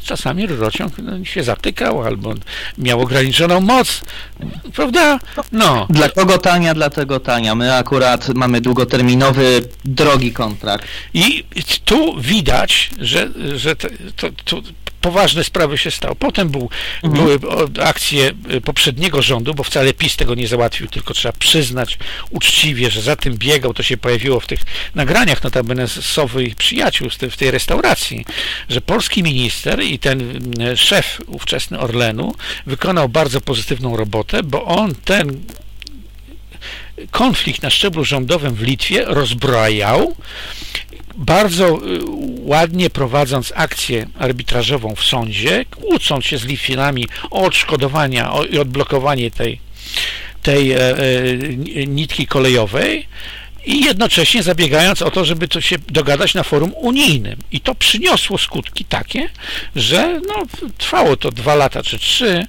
czasami rurociąg się zatykał albo miał ograniczoną moc, prawda? No. Dla kogo tania, dlatego tania. My akurat mamy długoterminowy, drogi kontrakt. I tu widać, że, że to, to, to poważne sprawy się stało. Potem był, mhm. były akcje y, poprzedniego rządu, bo wcale PiS tego nie załatwił, tylko trzeba przyznać uczciwie, że za tym biegał, to się pojawiło w tych nagraniach notabene Sowy i przyjaciół w tej restauracji, że polski minister i ten y, szef ówczesny Orlenu wykonał bardzo pozytywną robotę, bo on ten konflikt na szczeblu rządowym w Litwie rozbrajał bardzo y, ładnie prowadząc akcję arbitrażową w sądzie, kłócąc się z Litwinami o odszkodowania i odblokowanie tej, tej e, e, nitki kolejowej i jednocześnie zabiegając o to, żeby to się dogadać na forum unijnym. I to przyniosło skutki takie, że no, trwało to dwa lata czy trzy,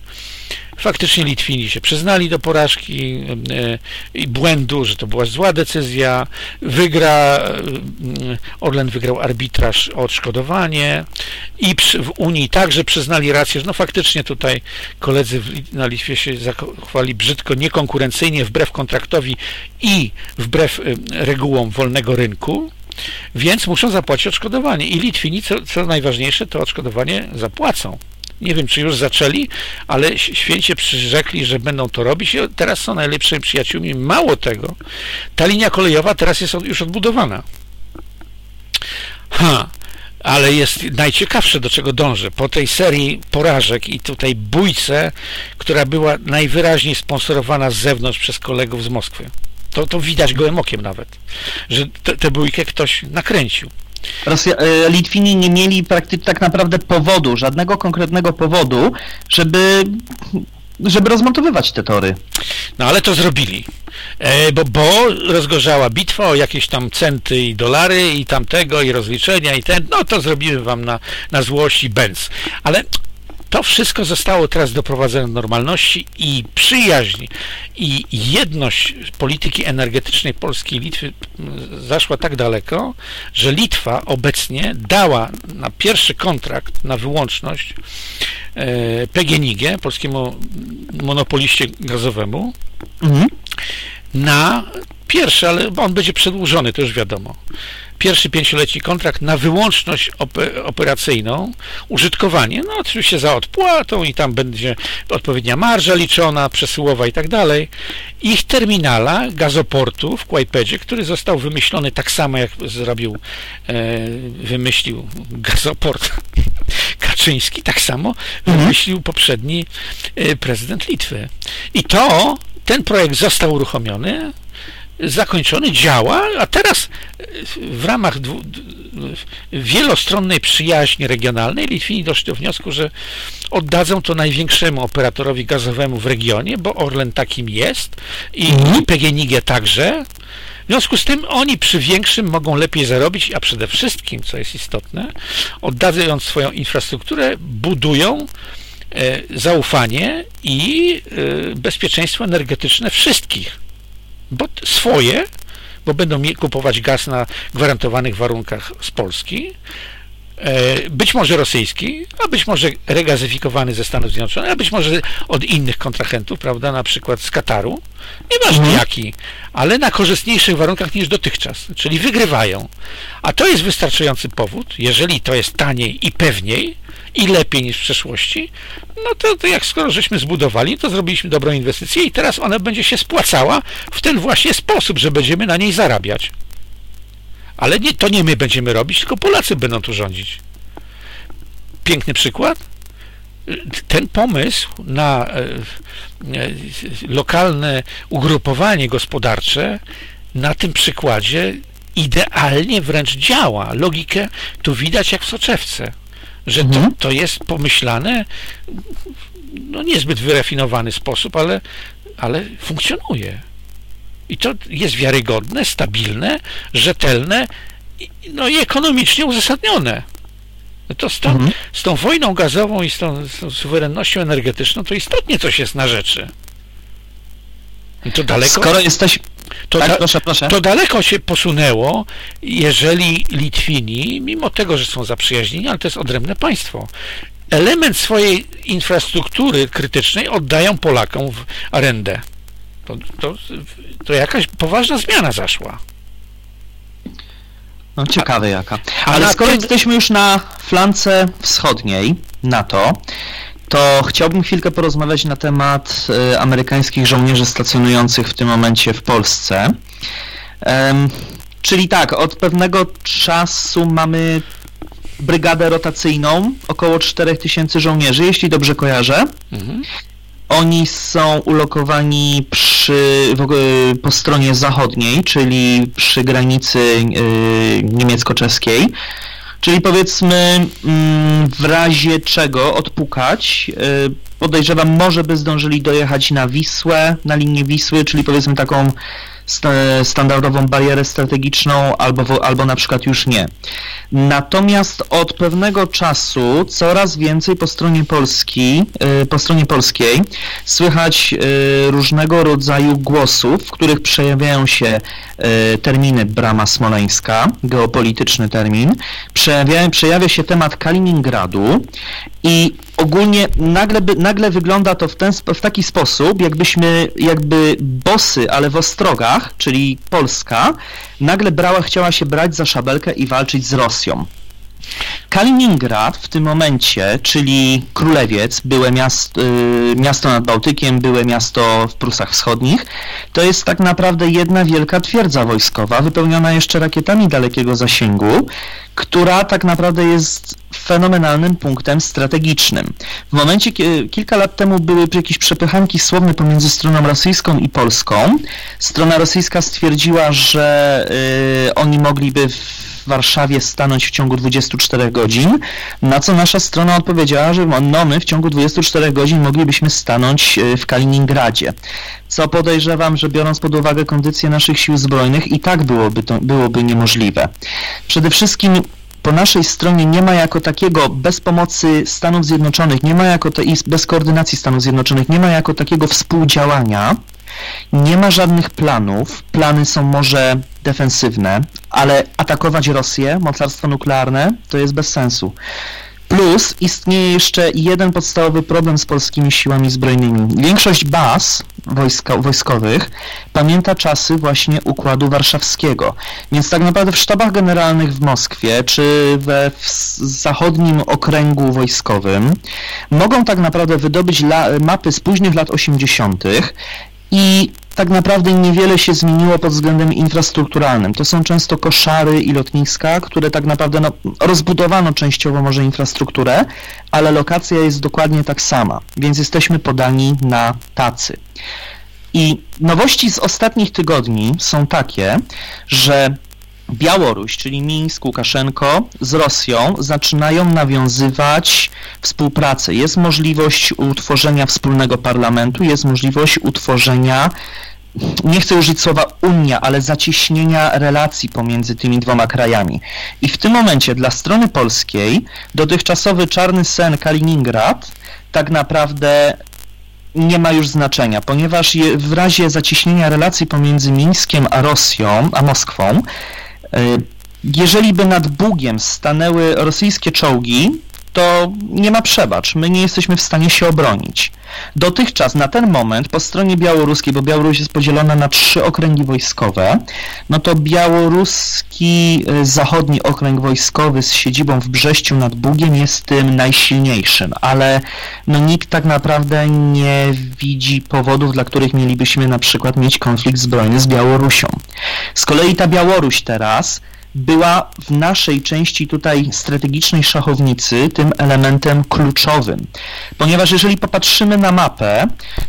Faktycznie Litwini się przyznali do porażki e, i błędu, że to była zła decyzja. Wygra, e, Orlen wygrał arbitraż o odszkodowanie i w Unii także przyznali rację, że no faktycznie tutaj koledzy na Litwie się zachowali brzydko, niekonkurencyjnie, wbrew kontraktowi i wbrew e, regułom wolnego rynku więc muszą zapłacić odszkodowanie. I Litwini, co, co najważniejsze, to odszkodowanie zapłacą. Nie wiem, czy już zaczęli, ale święcie przyrzekli, że będą to robić i teraz są najlepszymi przyjaciółmi. Mało tego, ta linia kolejowa teraz jest już odbudowana. Ha, ale jest najciekawsze, do czego dążę. Po tej serii porażek i tutaj bójce, która była najwyraźniej sponsorowana z zewnątrz przez kolegów z Moskwy. To, to widać gołym okiem nawet, że tę bójkę ktoś nakręcił. Rosja, e, Litwini nie mieli praktycznie tak naprawdę powodu, żadnego konkretnego powodu, żeby żeby rozmontowywać te tory. No ale to zrobili, e, bo, bo rozgorzała bitwa o jakieś tam centy i dolary i tamtego i rozliczenia i ten, no to zrobimy wam na, na złość i benz. Ale to wszystko zostało teraz doprowadzone do normalności i przyjaźń i jedność polityki energetycznej Polski i Litwy zaszła tak daleko, że Litwa obecnie dała na pierwszy kontrakt na wyłączność e, PGNiG, polskiemu monopoliście gazowemu, mhm. na pierwszy, ale on będzie przedłużony, to już wiadomo pierwszy pięcioletni kontrakt na wyłączność operacyjną, użytkowanie, no oczywiście za odpłatą i tam będzie odpowiednia marża liczona, przesyłowa i tak dalej. Ich terminala gazoportu w Kłajpedzie, który został wymyślony tak samo jak zrobił, e, wymyślił gazoport Kaczyński, tak samo mhm. wymyślił poprzedni e, prezydent Litwy. I to, ten projekt został uruchomiony, zakończony, działa, a teraz e, w ramach wielostronnej przyjaźni regionalnej Litwini doszli do wniosku, że oddadzą to największemu operatorowi gazowemu w regionie, bo Orlen takim jest i, mhm. PGNiG także. W związku z tym oni przy większym mogą lepiej zarobić, a przede wszystkim, co jest istotne, oddając swoją infrastrukturę, budują e, zaufanie i e, bezpieczeństwo energetyczne wszystkich bo swoje, bo będą kupować gaz na gwarantowanych warunkach z Polski, e, być może rosyjski, a być może regazyfikowany ze Stanów Zjednoczonych, a być może od innych kontrahentów, prawda, na przykład z Kataru, nieważne mhm. jaki, ale na korzystniejszych warunkach niż dotychczas, czyli wygrywają. A to jest wystarczający powód, jeżeli to jest taniej i pewniej, i lepiej niż w przeszłości, no to, to jak skoro żeśmy zbudowali, to zrobiliśmy dobrą inwestycję i teraz ona będzie się spłacała w ten właśnie sposób, że będziemy na niej zarabiać. Ale nie, to nie my będziemy robić, tylko Polacy będą tu rządzić. Piękny przykład. Ten pomysł na e, e, lokalne ugrupowanie gospodarcze na tym przykładzie idealnie wręcz działa. Logikę tu widać jak w soczewce że to, mhm. to jest pomyślane no niezbyt wyrafinowany sposób, ale, ale funkcjonuje. I to jest wiarygodne, stabilne, rzetelne no i ekonomicznie uzasadnione. To z tą, mhm. z tą wojną gazową i z tą, z tą suwerennością energetyczną to istotnie coś jest na rzeczy. I to daleko. Skoro jesteś. To, tak, da, proszę, proszę. to daleko się posunęło, jeżeli Litwini, mimo tego, że są zaprzyjaźnieni, ale to jest odrębne państwo, element swojej infrastruktury krytycznej oddają Polakom w arendę. To, to, to jakaś poważna zmiana zaszła. No, ciekawe jaka. Ale skoro jesteśmy już na flance wschodniej NATO, to chciałbym chwilkę porozmawiać na temat y, amerykańskich żołnierzy stacjonujących w tym momencie w Polsce. Czyli tak, od pewnego czasu mamy brygadę rotacyjną, około 4000 żołnierzy, jeśli dobrze kojarzę. Mhm. Oni są ulokowani przy, po stronie zachodniej, czyli przy granicy y, niemiecko-czeskiej. Czyli powiedzmy mm, w razie czego odpukać, y, podejrzewam może by zdążyli dojechać na Wisłę, na linię Wisły, czyli powiedzmy taką standardową barierę strategiczną albo, albo na przykład już nie. Natomiast od pewnego czasu coraz więcej po stronie Polski, y, po stronie polskiej słychać y, różnego rodzaju głosów, w których przejawiają się y, terminy Brama Smoleńska, geopolityczny termin, przejawia, przejawia się temat Kaliningradu i ogólnie nagle, nagle wygląda to w, ten, w taki sposób, jakbyśmy, jakby bosy, ale w ostrogach, czyli Polska, nagle brała, chciała się brać za szabelkę i walczyć z Rosją. Kaliningrad w tym momencie, czyli Królewiec, byłe miasto, y, miasto nad Bałtykiem, byłe miasto w Prusach Wschodnich, to jest tak naprawdę jedna wielka twierdza wojskowa, wypełniona jeszcze rakietami dalekiego zasięgu, która tak naprawdę jest fenomenalnym punktem strategicznym. W momencie, kilka lat temu były jakieś przepychanki słowne pomiędzy stroną rosyjską i polską. Strona rosyjska stwierdziła, że y, oni mogliby w w Warszawie stanąć w ciągu 24 godzin, na co nasza strona odpowiedziała, że no my w ciągu 24 godzin moglibyśmy stanąć e, w Kaliningradzie. Co podejrzewam, że biorąc pod uwagę kondycję naszych sił zbrojnych i tak byłoby to byłoby niemożliwe. Przede wszystkim po naszej stronie nie ma jako takiego, bez pomocy Stanów Zjednoczonych, nie ma jako te, bez koordynacji Stanów Zjednoczonych, nie ma jako takiego współdziałania, nie ma żadnych planów. Plany są może defensywne, ale atakować Rosję, mocarstwo nuklearne, to jest bez sensu. Plus istnieje jeszcze jeden podstawowy problem z polskimi siłami zbrojnymi. Większość baz wojska, wojskowych pamięta czasy właśnie Układu Warszawskiego. Więc tak naprawdę w sztabach generalnych w Moskwie czy we w zachodnim okręgu wojskowym mogą tak naprawdę wydobyć la, mapy z późnych lat 80. i tak naprawdę niewiele się zmieniło pod względem infrastrukturalnym. To są często koszary i lotniska, które tak naprawdę no, rozbudowano częściowo może infrastrukturę, ale lokacja jest dokładnie tak sama, więc jesteśmy podani na tacy. I nowości z ostatnich tygodni są takie, że Białoruś, czyli Mińsk, Łukaszenko z Rosją zaczynają nawiązywać współpracę. Jest możliwość utworzenia wspólnego parlamentu, jest możliwość utworzenia nie chcę użyć słowa Unia, ale zacieśnienia relacji pomiędzy tymi dwoma krajami. I w tym momencie dla strony polskiej dotychczasowy czarny sen Kaliningrad tak naprawdę nie ma już znaczenia, ponieważ w razie zacieśnienia relacji pomiędzy Mińskiem a Rosją, a Moskwą, y, jeżeli by nad Bugiem stanęły rosyjskie czołgi, to nie ma przebacz. My nie jesteśmy w stanie się obronić. Dotychczas, na ten moment, po stronie białoruskiej, bo Białoruś jest podzielona na trzy okręgi wojskowe, no to białoruski y, zachodni okręg wojskowy z siedzibą w Brześciu nad Bugiem jest tym najsilniejszym, ale no nikt tak naprawdę nie widzi powodów, dla których mielibyśmy na przykład mieć konflikt zbrojny z Białorusią. Z kolei ta Białoruś teraz była w naszej części tutaj strategicznej szachownicy tym elementem kluczowym. Ponieważ jeżeli popatrzymy na mapę,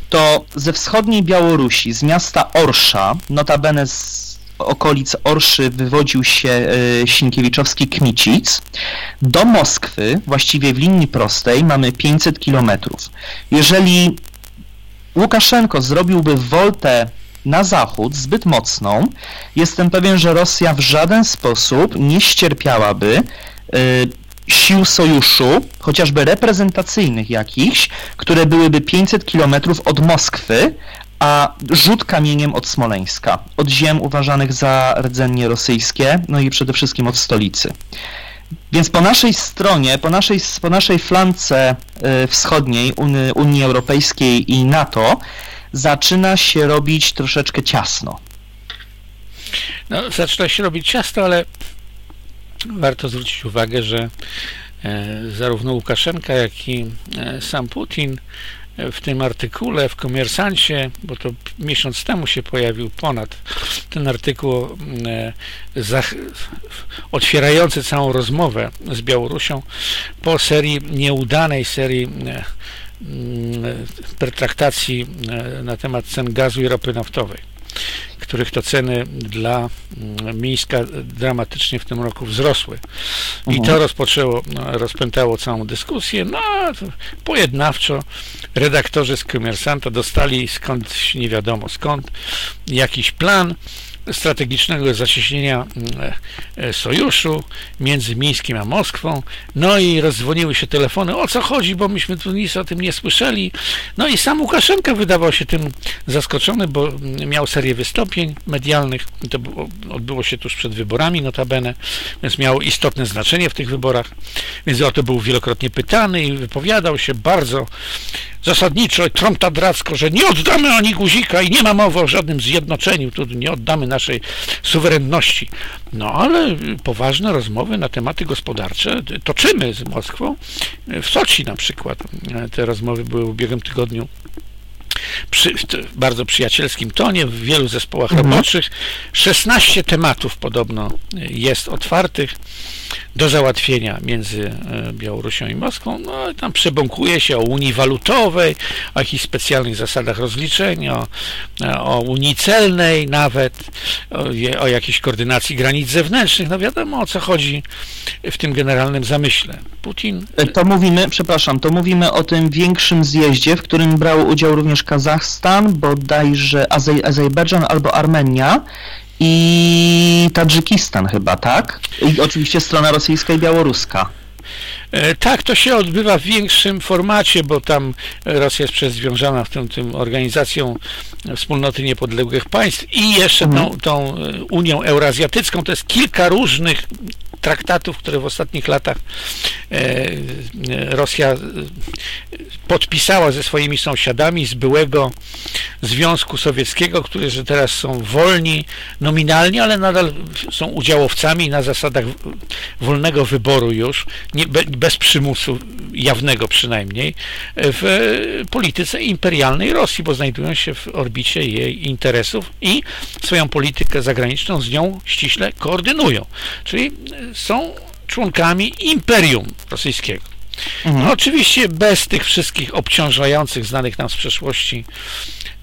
to ze wschodniej Białorusi, z miasta Orsza, notabene z okolic Orszy wywodził się e, Sienkiewiczowski Kmicic, do Moskwy, właściwie w linii prostej, mamy 500 kilometrów. Jeżeli Łukaszenko zrobiłby woltę na zachód zbyt mocną, jestem pewien, że Rosja w żaden sposób nie ścierpiałaby y, sił sojuszu, chociażby reprezentacyjnych jakichś, które byłyby 500 kilometrów od Moskwy, a rzut kamieniem od Smoleńska, od ziem uważanych za rdzennie rosyjskie, no i przede wszystkim od stolicy. Więc po naszej stronie, po naszej, po naszej flance y, wschodniej Unii, Unii Europejskiej i NATO zaczyna się robić troszeczkę ciasno. No, zaczyna się robić ciasno, ale warto zwrócić uwagę, że e, zarówno Łukaszenka, jak i e, sam Putin w tym artykule w Komersancie, bo to miesiąc temu się pojawił ponad ten artykuł e, otwierający całą rozmowę z Białorusią po serii nieudanej serii pertraktacji e, na temat cen gazu i ropy naftowej, których to ceny dla mm, Mińska dramatycznie w tym roku wzrosły. I to mhm. rozpoczęło, rozpętało całą dyskusję. No, pojednawczo redaktorzy z Komersanta dostali skąd, nie wiadomo skąd, jakiś plan, strategicznego zacieśnienia mm, e, sojuszu między Mińskiem a Moskwą. No i rozdzwoniły się telefony, o co chodzi, bo myśmy tu nic o tym nie słyszeli. No i sam Łukaszenka wydawał się tym zaskoczony, bo mm, miał serię wystąpień medialnych. To było, odbyło się tuż przed wyborami notabene, więc miało istotne znaczenie w tych wyborach. Więc o to był wielokrotnie pytany i wypowiadał się bardzo zasadniczo trąbtadracko, że nie oddamy ani guzika i nie ma mowy o żadnym zjednoczeniu, tu nie oddamy naszej suwerenności. No ale poważne rozmowy na tematy gospodarcze toczymy z Moskwą. W Soczi na przykład te rozmowy były w ubiegłym tygodniu przy, w bardzo przyjacielskim tonie, w wielu zespołach mhm. roboczych. 16 tematów podobno jest otwartych do załatwienia między e, Białorusią i Moskwą. No tam przebąkuje się o Unii Walutowej, o jakichś specjalnych zasadach rozliczenia, o, o Unii Celnej nawet, o, o jakiejś koordynacji granic zewnętrznych. No wiadomo o co chodzi w tym generalnym zamyśle. Putin... E, to mówimy, przepraszam, to mówimy o tym większym zjeździe, w którym brał udział również Kazachstan, bodajże Azej Azerbejdżan albo Armenia i Tadżykistan chyba, tak? I oczywiście strona rosyjska i białoruska. E, tak, to się odbywa w większym formacie, bo tam Rosja jest przecież związana w tym, tym organizacją Wspólnoty Niepodległych Państw i jeszcze mhm. tą, tą Unią Eurazjatycką. To jest kilka różnych traktatów, które w ostatnich latach e, Rosja e, podpisała ze swoimi sąsiadami z byłego Związku Sowieckiego, którzy teraz są wolni nominalnie, ale nadal są udziałowcami na zasadach wolnego wyboru już, nie, bez przymusu jawnego przynajmniej, w polityce imperialnej Rosji, bo znajdują się w orbicie jej interesów i swoją politykę zagraniczną z nią ściśle koordynują. Czyli są członkami imperium rosyjskiego. Mhm. No, oczywiście bez tych wszystkich obciążających, znanych nam z przeszłości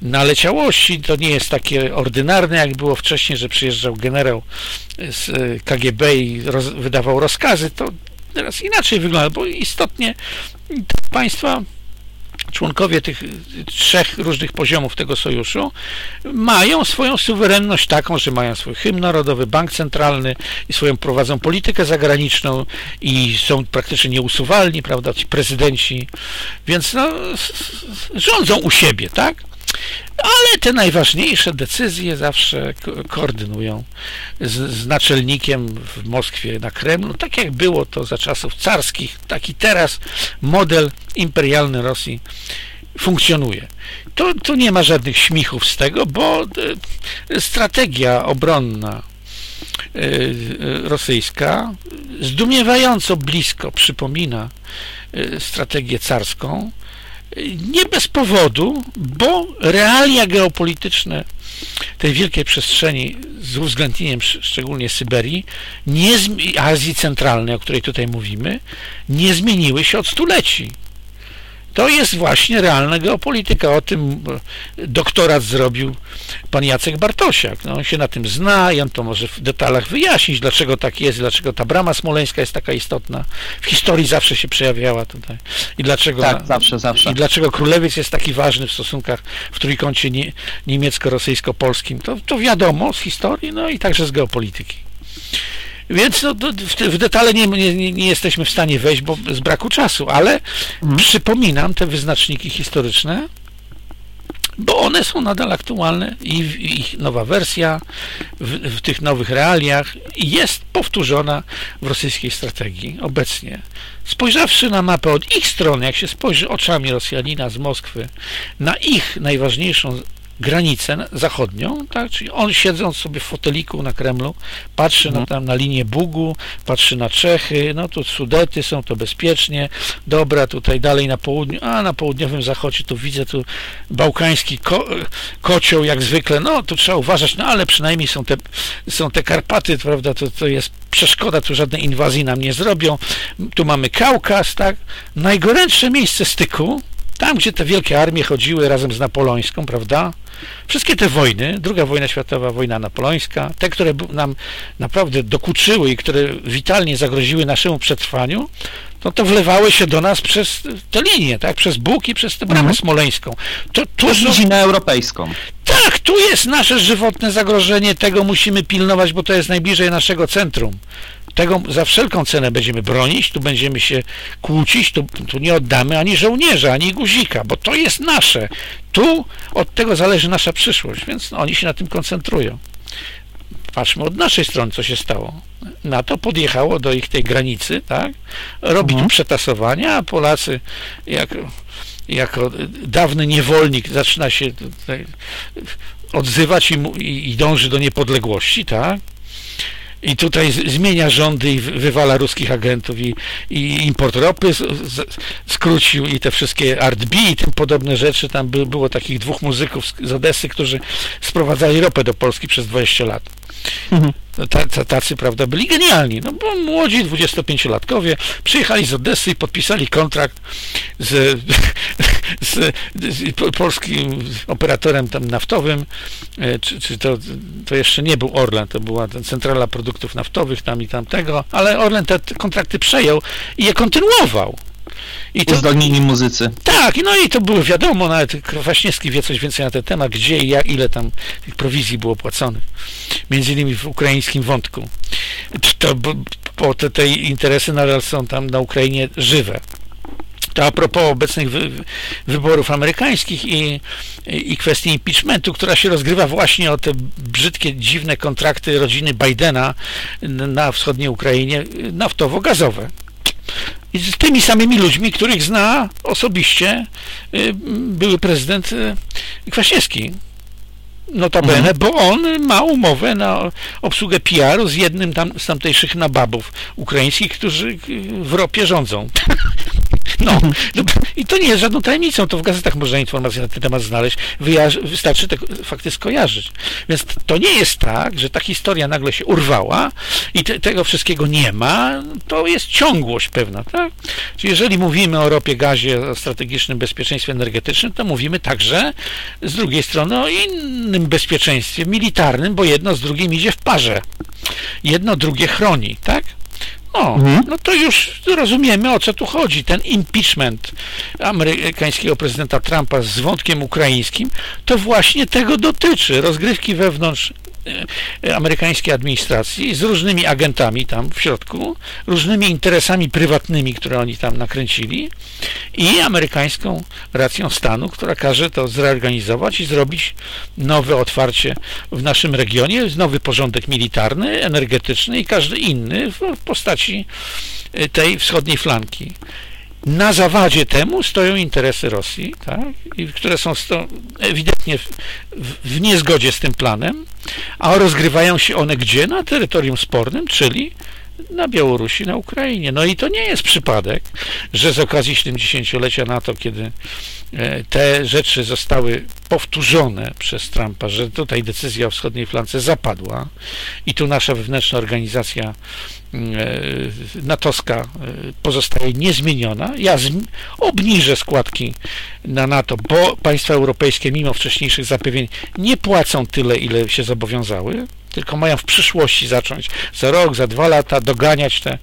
naleciałości. To nie jest takie ordynarne, jak było wcześniej, że przyjeżdżał generał z KGB i roz, wydawał rozkazy. To teraz inaczej wygląda, bo istotnie państwa członkowie tych trzech różnych poziomów tego sojuszu mają swoją suwerenność taką, że mają swój hymn narodowy, bank centralny i swoją prowadzą politykę zagraniczną i są praktycznie nieusuwalni, prawda, ci prezydenci, więc no, rządzą u siebie, tak? Ale te najważniejsze decyzje zawsze ko koordynują z, z, naczelnikiem w Moskwie na Kremlu, tak jak było to za czasów carskich, taki teraz model imperialny Rosji funkcjonuje. To, tu nie ma żadnych śmichów z tego, bo e, strategia obronna e, rosyjska zdumiewająco blisko przypomina e, strategię carską, nie bez powodu, bo realia geopolityczne tej wielkiej przestrzeni z uwzględnieniem szczególnie Syberii, nie, Azji Centralnej, o której tutaj mówimy, nie zmieniły się od stuleci. To jest właśnie realna geopolityka. O tym e, doktorat zrobił pan Jacek Bartosiak. No, on się na tym zna i on to może w detalach wyjaśnić, dlaczego tak jest, dlaczego ta brama smoleńska jest taka istotna. W historii zawsze się przejawiała tutaj. I dlaczego, tak, zawsze, zawsze. I dlaczego królewiec jest taki ważny w stosunkach w trójkącie nie, niemiecko-rosyjsko-polskim. To, to wiadomo z historii, no i także z geopolityki. Więc no, w, detale nie, nie, nie, jesteśmy w stanie wejść, bo z braku czasu, ale mhm. przypominam te wyznaczniki historyczne, bo one są nadal aktualne i ich nowa wersja w, w, tych nowych realiach jest powtórzona w rosyjskiej strategii obecnie. Spojrzawszy na mapę od ich strony, jak się spojrzy oczami Rosjanina z Moskwy na ich najważniejszą granicę zachodnią, tak? czyli on siedząc sobie w foteliku na Kremlu, patrzy na, mhm. tam na linię Bugu, patrzy na Czechy, no tu Sudety są, to bezpiecznie, dobra, tutaj dalej na południu, a na południowym zachodzie tu widzę tu bałkański ko kocioł jak zwykle, no tu trzeba uważać, no ale przynajmniej są te, są te Karpaty, prawda, to, to jest przeszkoda, tu żadnej inwazji nam nie zrobią, tu mamy Kaukaz, tak, najgorętsze miejsce styku tam, gdzie te wielkie armie chodziły razem z napoleońską, prawda? Wszystkie te wojny, druga wojna światowa, wojna napoleońska, te, które nam naprawdę dokuczyły i które witalnie zagroziły naszemu przetrwaniu, no to wlewały się do nas przez te linie, tak? Przez Bóg i przez tę bramę mhm. smoleńską. To, tu na europejską. Tak, tu jest nasze żywotne zagrożenie, tego musimy pilnować, bo to jest najbliżej naszego centrum tego za wszelką cenę będziemy bronić, tu będziemy się kłócić, tu, tu nie oddamy ani żołnierza, ani guzika, bo to jest nasze. Tu od tego zależy nasza przyszłość, więc oni się na tym koncentrują. Patrzmy od naszej strony, co się stało. NATO podjechało do ich tej granicy, tak? Robi mhm. tu przetasowania, a Polacy jak, jako dawny niewolnik zaczyna się odzywać i, i, i dąży do niepodległości, tak? I tutaj zmienia rządy i wywala ruskich agentów i, i import ropy z, z, skrócił i te wszystkie Art B i tym podobne rzeczy. Tam by, było takich dwóch muzyków z Odessy, którzy sprowadzali ropę do Polski przez 20 lat. Mhm. Tacy, prawda, byli genialni. No bo młodzi 25-latkowie przyjechali z Odessy i podpisali kontrakt z, z, z polskim operatorem tam naftowym, e, czy, czy to, to jeszcze nie był Orlen, to była centrala produktów naftowych tam i tamtego, ale Orlen te kontrakty przejął i je kontynuował. I to, Uzdolnieni muzycy. Tak, no i to było wiadomo, nawet Kwaśniewski wie coś więcej na ten temat, gdzie i jak, ile tam tych prowizji było płaconych. Między innymi w ukraińskim wątku. To, bo, bo te, te interesy nadal są tam na Ukrainie żywe. To a propos obecnych wy, wyborów amerykańskich i, i kwestii impeachmentu, która się rozgrywa właśnie o te brzydkie, dziwne kontrakty rodziny Bidena na wschodniej Ukrainie naftowo-gazowe. I z tymi samymi ludźmi, których zna osobiście y, były prezydent y, Kwaśniewski. Notabene, mhm. bo on ma umowę na obsługę PR-u z jednym tam, z tamtejszych nababów ukraińskich, którzy w ropie rządzą. No, no, i to nie jest żadną tajemnicą, to w gazetach można informacje na ten temat znaleźć, wystarczy te fakty skojarzyć. Więc to nie jest tak, że ta historia nagle się urwała i te, tego wszystkiego nie ma, to jest ciągłość pewna, tak? Czyli jeżeli mówimy o ropie, gazie, o strategicznym bezpieczeństwie energetycznym, to mówimy także z drugiej strony o innym bezpieczeństwie militarnym, bo jedno z drugim idzie w parze. Jedno drugie chroni, tak? O, mhm. no to już rozumiemy o co tu chodzi. Ten impeachment amerykańskiego prezydenta Trumpa z wątkiem ukraińskim to właśnie tego dotyczy. Rozgrywki wewnątrz amerykańskiej administracji z różnymi agentami tam w środku, różnymi interesami prywatnymi, które oni tam nakręcili i amerykańską racją stanu, która każe to zreorganizować i zrobić nowe otwarcie w naszym regionie, nowy porządek militarny, energetyczny i każdy inny w postaci e, tej wschodniej flanki na zawadzie temu stoją interesy Rosji, tak? które są ewidentnie w, w, niezgodzie z tym planem, a rozgrywają się one gdzie? Na terytorium spornym, czyli na Białorusi, na Ukrainie. No i to nie jest przypadek, że z okazji 70-lecia NATO, kiedy e, te rzeczy zostały powtórzone przez Trumpa, że tutaj decyzja o wschodniej flance zapadła i tu nasza wewnętrzna organizacja natowska e, pozostaje niezmieniona. Ja obniżę składki na NATO, bo państwa europejskie mimo wcześniejszych zapewnień nie płacą tyle, ile się zobowiązały tylko mają w przyszłości zacząć za rok, za dwa lata doganiać te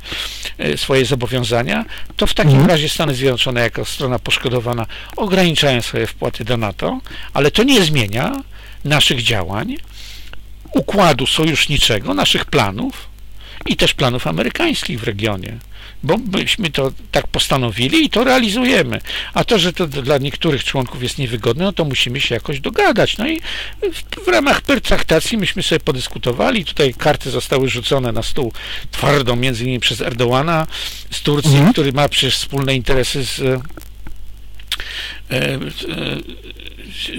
e, swoje zobowiązania, to w takim mhm. razie Stany Zjednoczone jako strona poszkodowana ograniczają swoje wpłaty do NATO, ale to nie zmienia naszych działań, układu sojuszniczego, naszych planów i też planów amerykańskich w regionie bo myśmy to tak postanowili i to realizujemy. A to, że to dla niektórych członków jest niewygodne, no to musimy się jakoś dogadać. No i w, w ramach pertraktacji myśmy sobie podyskutowali, tutaj karty zostały rzucone na stół twardo, między innymi przez Erdoana z Turcji, mhm. który ma przecież wspólne interesy z e, e,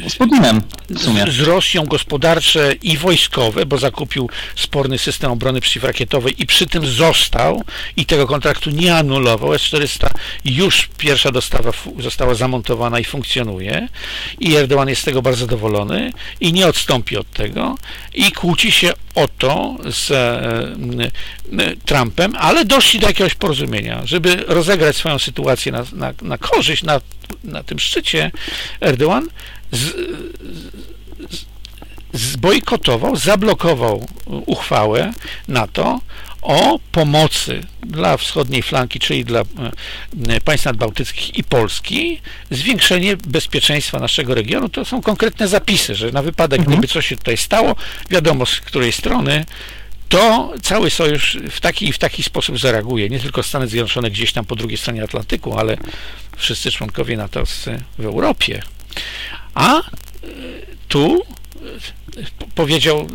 z Putinem w sumie. Z, Rosją gospodarcze i wojskowe, bo zakupił sporny system obrony przeciwrakietowej i przy tym został i tego kontraktu nie anulował. S-400 już pierwsza dostawa została zamontowana i funkcjonuje i Erdogan jest z tego bardzo zadowolony i nie odstąpi od tego i kłóci się o to z e, Trumpem, ale doszli do jakiegoś porozumienia, żeby rozegrać swoją sytuację na, na, na korzyść na, na tym szczycie Erdogan z, zbojkotował, zablokował uchwałę NATO o pomocy dla wschodniej flanki, czyli dla e, państw nadbałtyckich i Polski, zwiększenie bezpieczeństwa naszego regionu. To są konkretne zapisy, że na wypadek, mhm. gdyby coś się tutaj stało, wiadomo z której strony, to cały sojusz w taki i w taki sposób zareaguje. Nie tylko Stany Zjednoczone gdzieś tam po drugiej stronie Atlantyku, ale wszyscy członkowie NATO w Europie. A e, tu e, powiedział e,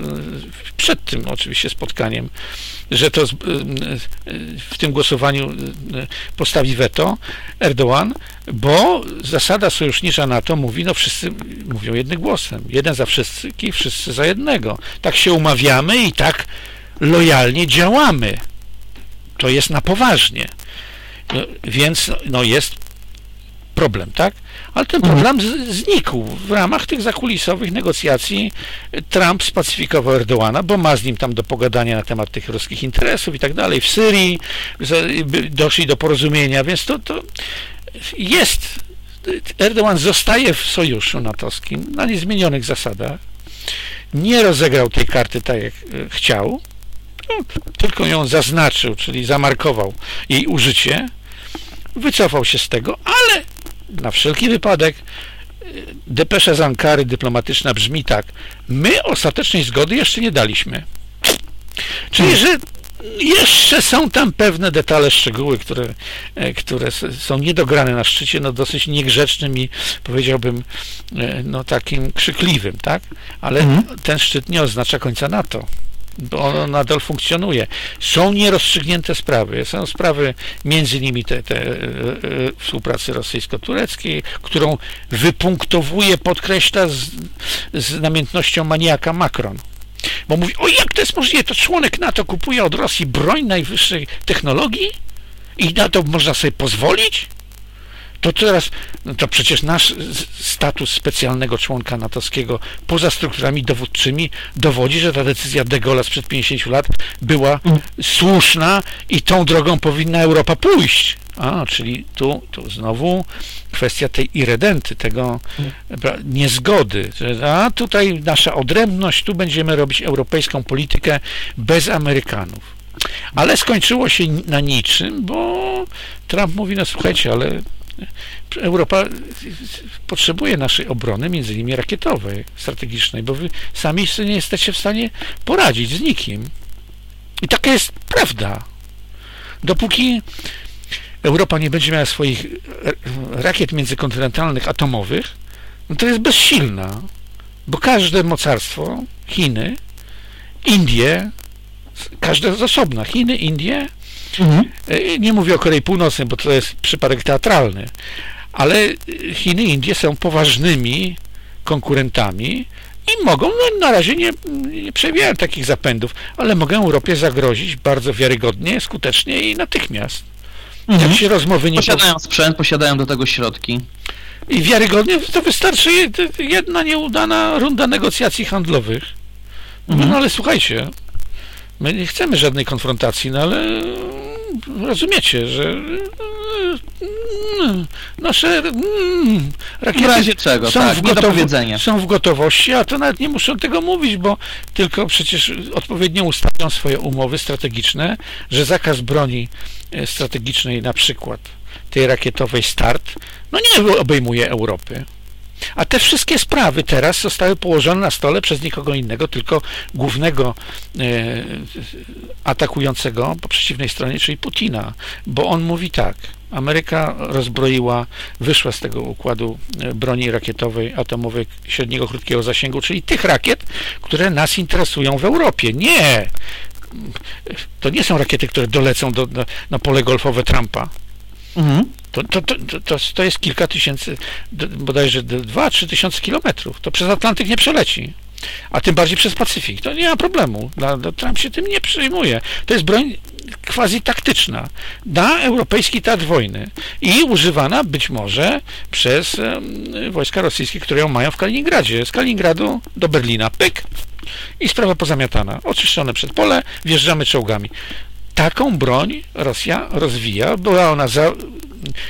przed tym oczywiście spotkaniem, że to w tym głosowaniu postawi weto Erdoğan, bo zasada sojusznicza NATO mówi, no wszyscy mówią jednym głosem, jeden za wszystkich, wszyscy za jednego. Tak się umawiamy i tak lojalnie działamy. To jest na poważnie. No, więc no, jest problem, tak? Ale ten problem z, znikł w ramach tych zakulisowych negocjacji. Trump spacyfikował Erdoana, bo ma z nim tam do pogadania na temat tych ruskich interesów i tak dalej. W Syrii doszli do porozumienia, więc to, to jest. Erdogan zostaje w sojuszu natowskim na niezmienionych zasadach. Nie rozegrał tej karty tak, jak e, chciał, no, tylko ją zaznaczył, czyli zamarkował jej użycie, wycofał się z tego, ale na wszelki wypadek depesza z Ankary dyplomatyczna brzmi tak. My ostatecznej zgody jeszcze nie daliśmy. Czyli, że jeszcze są tam pewne detale, szczegóły, które, e, które są niedograne na szczycie, no dosyć niegrzecznym i powiedziałbym, e, no takim krzykliwym, tak? Ale mhm. ten szczyt nie oznacza końca NATO ono nadal funkcjonuje. Są nierozstrzygnięte sprawy. Są sprawy między innymi te, te e, e, współpracy rosyjsko-tureckiej, którą wypunktowuje, podkreśla z, z namiętnością maniaka Macron. Bo mówi, o jak to jest możliwe, to członek NATO kupuje od Rosji broń najwyższej technologii i na to można sobie pozwolić? To teraz, no to przecież nasz status specjalnego członka natowskiego poza strukturami dowódczymi dowodzi, że ta decyzja de Gaulle'a sprzed 50 lat była mm. słuszna i tą drogą powinna Europa pójść. A, czyli tu, tu znowu kwestia tej irredenty, tego mm. niezgody. A tutaj nasza odrębność, tu będziemy robić europejską politykę bez Amerykanów. Ale skończyło się na niczym, bo Trump mówi, no słuchajcie, ale Europa potrzebuje naszej obrony, między innymi rakietowej, strategicznej, bo wy sami nie jesteście w stanie poradzić z nikim. I taka jest prawda. Dopóki Europa nie będzie miała swoich rakiet międzykontynentalnych atomowych, no to jest bezsilna, bo każde mocarstwo, Chiny, Indie, każde z osobna, Chiny, Indie Mhm. E, nie mówię o Korei Północnej, bo to jest przypadek teatralny, ale Chiny i Indie są poważnymi konkurentami i mogą, no na razie nie, nie przewijają takich zapędów, ale mogą Europie zagrozić bardzo wiarygodnie, skutecznie i natychmiast. Mhm. Jak się rozmowy nie... Posiadają sprzęt, posiadają do tego środki. I wiarygodnie to wystarczy jedna nieudana runda negocjacji handlowych. Mhm. No ale słuchajcie, my nie chcemy żadnej konfrontacji, no ale rozumiecie, że nasze mm, rakiety czego, są, tak, w gotowo- są w gotowości, a to nawet nie muszą tego mówić, bo tylko przecież odpowiednio ustawią swoje umowy strategiczne, że zakaz broni e, strategicznej na przykład tej rakietowej START, no nie obejmuje Europy. A te wszystkie sprawy teraz zostały położone na stole przez nikogo innego, tylko głównego e, atakującego po przeciwnej stronie, czyli Putina, bo on mówi tak. Ameryka rozbroiła, wyszła z tego układu e, broni rakietowej, atomowej średniego, krótkiego zasięgu, czyli tych rakiet, które nas interesują w Europie. Nie! To nie są rakiety, które dolecą do, na, na pole golfowe Trumpa. Mhm. To, to, to, to, jest kilka tysięcy, bodajże dwa, trzy tysiące kilometrów. To przez Atlantyk nie przeleci. A tym bardziej przez Pacyfik. To nie ma problemu. Trump się tym nie przejmuje. To jest broń quasi taktyczna na europejski teatr wojny i używana być może przez wojska rosyjskie, które ją mają w Kaliningradzie. Z Kaliningradu do Berlina. Pyk! I sprawa pozamiatana. Oczyszczone przed pole, wjeżdżamy czołgami taką broń Rosja rozwija. Była ona za,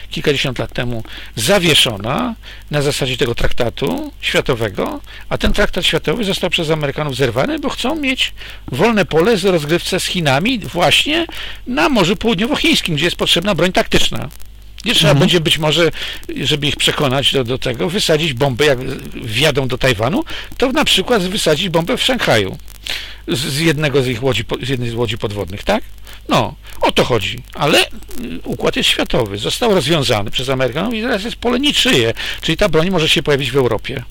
kilkadziesiąt lat temu zawieszona na zasadzie tego traktatu światowego, a ten traktat światowy został przez Amerykanów zerwany, bo chcą mieć wolne pole z rozgrywce z Chinami właśnie na Morzu Południowochińskim, gdzie jest potrzebna broń taktyczna. Nie trzeba mhm. będzie być może, żeby ich przekonać do, do tego, wysadzić bombę, jak wjadą do Tajwanu, to na przykład wysadzić bombę w Szanghaju z, jednego z ich łodzi, z jednej z łodzi podwodnych, tak? No, o to chodzi. Ale y, układ jest światowy. Został rozwiązany przez Amerykanów i teraz jest pole niczyje. Czyli ta broń może się pojawić w Europie.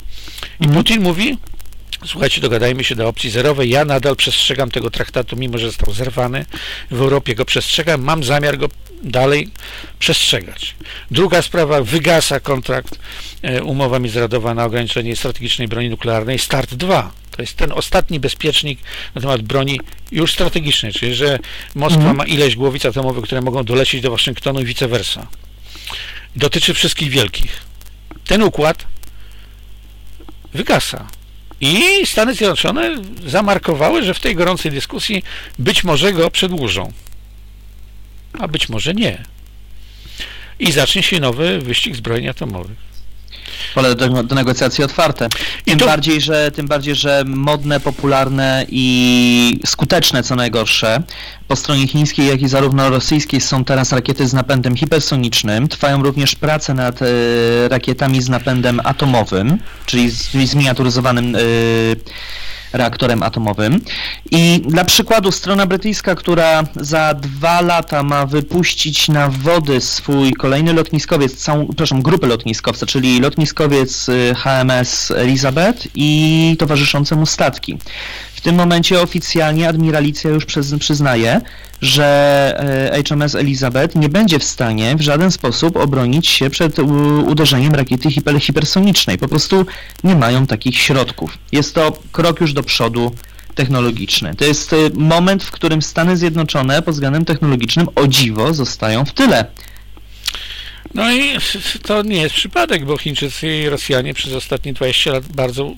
I mhm. Putin mówi, Słuchajcie, dogadajmy się do opcji zerowej. Ja nadal przestrzegam tego traktatu, mimo że został zerwany. W Europie go przestrzegam. Mam zamiar go dalej przestrzegać. Druga sprawa, wygasa kontrakt, e, umowa międzynarodowa na ograniczenie strategicznej broni nuklearnej, START 2 To jest ten ostatni bezpiecznik na temat broni już strategicznej, czyli że Moskwa mhm. ma ileś głowic atomowych, które mogą dolecieć do Waszyngtonu i vice versa. Dotyczy wszystkich wielkich. Ten układ wygasa. I Stany Zjednoczone zamarkowały, że w tej gorącej dyskusji być może go przedłużą, a być może nie. I zacznie się nowy wyścig zbrojeń atomowych pole do, do negocjacji otwarte. Tym, to... bardziej, że, tym bardziej, że modne, popularne i skuteczne, co najgorsze, po stronie chińskiej, jak i zarówno rosyjskiej są teraz rakiety z napędem hipersonicznym. Trwają również prace nad y, rakietami z napędem atomowym, czyli z, zminiaturyzowanym y, reaktorem atomowym. I dla przykładu strona brytyjska, która za dwa lata ma wypuścić na wody swój kolejny lotniskowiec, całą, grupę lotniskowca, czyli lotniskowiec y, HMS Elizabeth i towarzyszące mu statki. W tym momencie oficjalnie admiralicja już przyznaje, że e, HMS Elizabeth nie będzie w stanie w żaden sposób obronić się przed uderzeniem rakiety hiper hipersonicznej. Po prostu nie mają takich środków. Jest to krok już do przodu technologiczny. To jest e, moment, w którym Stany Zjednoczone pod względem technologicznym o dziwo zostają w tyle. No i to nie jest przypadek, bo Chińczycy i Rosjanie przez ostatnie 20 lat bardzo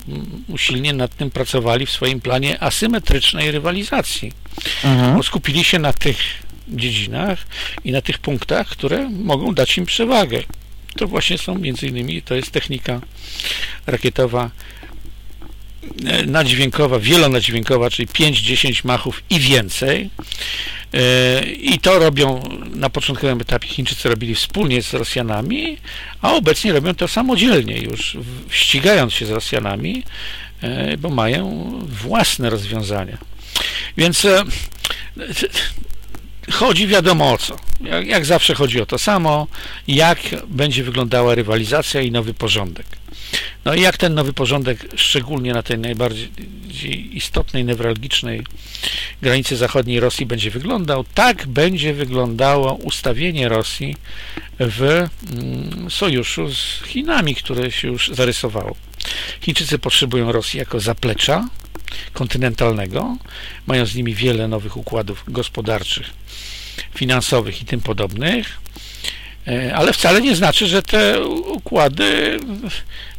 usilnie nad tym pracowali w swoim planie asymetrycznej rywalizacji. Mhm. Bo skupili się na tych dziedzinach i na tych punktach, które mogą dać im przewagę. To właśnie są między innymi, to jest technika rakietowa nadźwiękowa, wielonadźwiękowa, czyli 5-10 machów i więcej. E, I to robią na początkowym etapie Chińczycy robili wspólnie z Rosjanami, a obecnie robią to samodzielnie już, ścigając się z Rosjanami, e, bo mają własne rozwiązania. Więc e, chodzi wiadomo o co. Jak, jak zawsze chodzi o to samo, jak będzie wyglądała rywalizacja i nowy porządek. No i jak ten nowy porządek, szczególnie na tej najbardziej istotnej, newralgicznej granicy zachodniej Rosji będzie wyglądał, tak będzie wyglądało ustawienie Rosji w mm, sojuszu z Chinami, które się już zarysowało. Chińczycy potrzebują Rosji jako zaplecza kontynentalnego, mają z nimi wiele nowych układów gospodarczych, finansowych i tym podobnych ale wcale nie znaczy, że te układy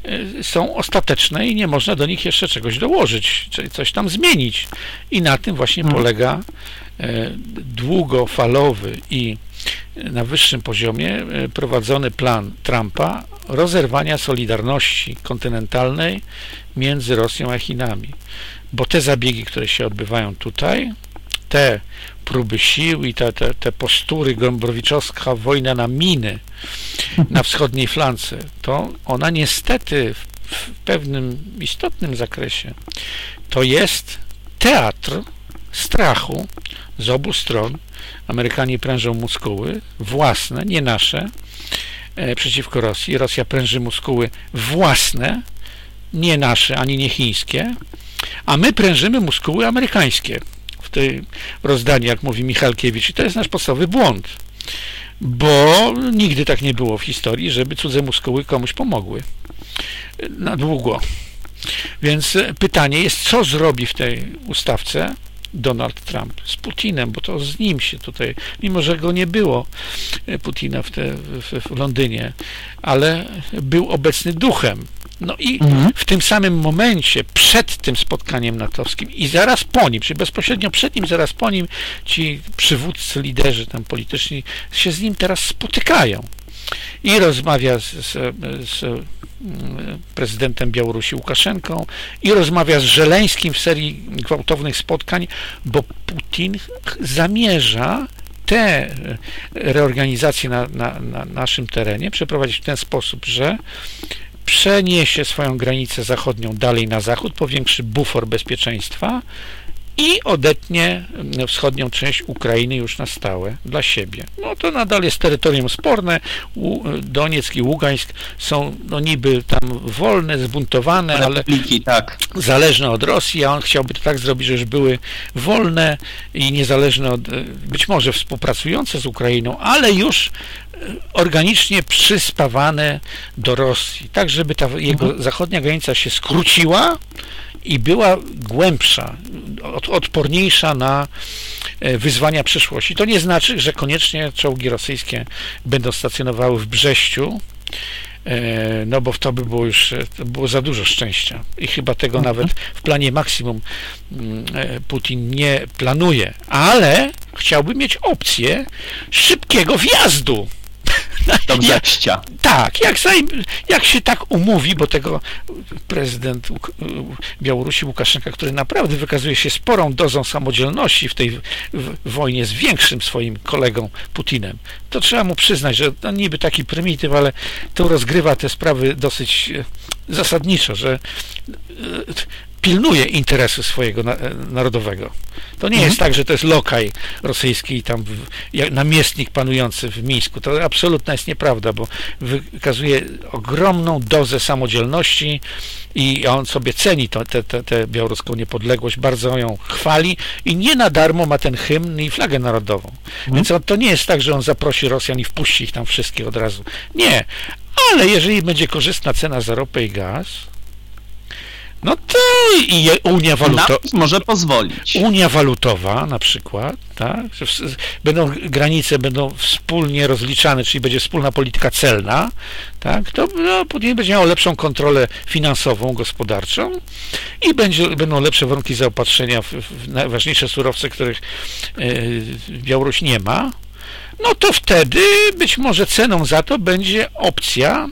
e, są ostateczne i nie można do nich jeszcze czegoś dołożyć, czyli coś tam zmienić. I na tym właśnie hmm. polega e, długofalowy i na wyższym poziomie prowadzony plan Trumpa rozerwania solidarności kontynentalnej między Rosją a Chinami. Bo te zabiegi, które się odbywają tutaj, te próby sił i te, te, te postury Gombrowiczowska wojna na miny na wschodniej flance, to ona niestety w, w pewnym istotnym zakresie to jest teatr strachu z obu stron. Amerykanie prężą muskuły własne, nie nasze, e, przeciwko Rosji. Rosja pręży muskuły własne, nie nasze, ani nie chińskie, a my prężymy muskuły amerykańskie tej rozdaniu, jak mówi Michalkiewicz. I to jest nasz podstawowy błąd, bo nigdy tak nie było w historii, żeby cudze muskuły komuś pomogły na długo. Więc pytanie jest, co zrobi w tej ustawce Donald Trump z Putinem, bo to z nim się tutaj, mimo że go nie było Putina w, te, w, w Londynie, ale był obecny duchem no i mhm. w tym samym momencie, przed tym spotkaniem natowskim i zaraz po nim, czyli bezpośrednio przed nim, zaraz po nim, ci przywódcy, liderzy tam polityczni się z nim teraz spotykają. I rozmawia z, z, z mm, prezydentem Białorusi Łukaszenką i rozmawia z Żeleńskim w serii gwałtownych spotkań, bo Putin zamierza te reorganizacje na, na, na naszym terenie przeprowadzić w ten sposób, że przeniesie swoją granicę zachodnią dalej na zachód, powiększy bufor bezpieczeństwa i odetnie wschodnią część Ukrainy już na stałe dla siebie. No to nadal jest terytorium sporne. Donieck i Ługańsk są no niby tam wolne, zbuntowane, ale tak. zależne od Rosji, a on chciałby to tak zrobić, żeby były wolne i niezależne od, być może współpracujące z Ukrainą, ale już organicznie przyspawane do Rosji, tak żeby ta jego mhm. zachodnia granica się skróciła i była głębsza, odporniejsza na e, wyzwania przyszłości. To nie znaczy, że koniecznie czołgi rosyjskie będą stacjonowały w Brześciu, e, no bo w to by było już to było za dużo szczęścia i chyba tego mhm. nawet w planie maksimum mm, e, Putin nie planuje, ale chciałby mieć opcję szybkiego wjazdu do wrześcia. Tak, jak, jak się tak umówi, bo tego prezydent Białorusi Łukaszenka, który naprawdę wykazuje się sporą dozą samodzielności w tej wojnie z większym swoim kolegą Putinem, to trzeba mu przyznać, że no niby taki prymityw, ale to rozgrywa te sprawy dosyć e, zasadniczo, że e, pilnuje interesu swojego narodowego. To nie mhm. jest tak, że to jest lokaj rosyjski, tam namiestnik panujący w Mińsku. To absolutna jest nieprawda, bo wykazuje ogromną dozę samodzielności i on sobie ceni tę białoruską niepodległość, bardzo ją chwali i nie na darmo ma ten hymn i flagę narodową. Mhm. Więc on, to nie jest tak, że on zaprosi Rosjan i wpuści ich tam wszystkich od razu. Nie. Ale jeżeli będzie korzystna cena za ropę i gaz, no to i Unia Walutowa. może pozwolić. Unia Walutowa na przykład, tak? Że będą granice będą wspólnie rozliczane, czyli będzie wspólna polityka celna, tak? To no, później będzie miało lepszą kontrolę finansową, gospodarczą i będzie, będą lepsze warunki zaopatrzenia w, w najważniejsze surowce, których yy, Białoruś nie ma, no to wtedy być może ceną za to będzie opcja,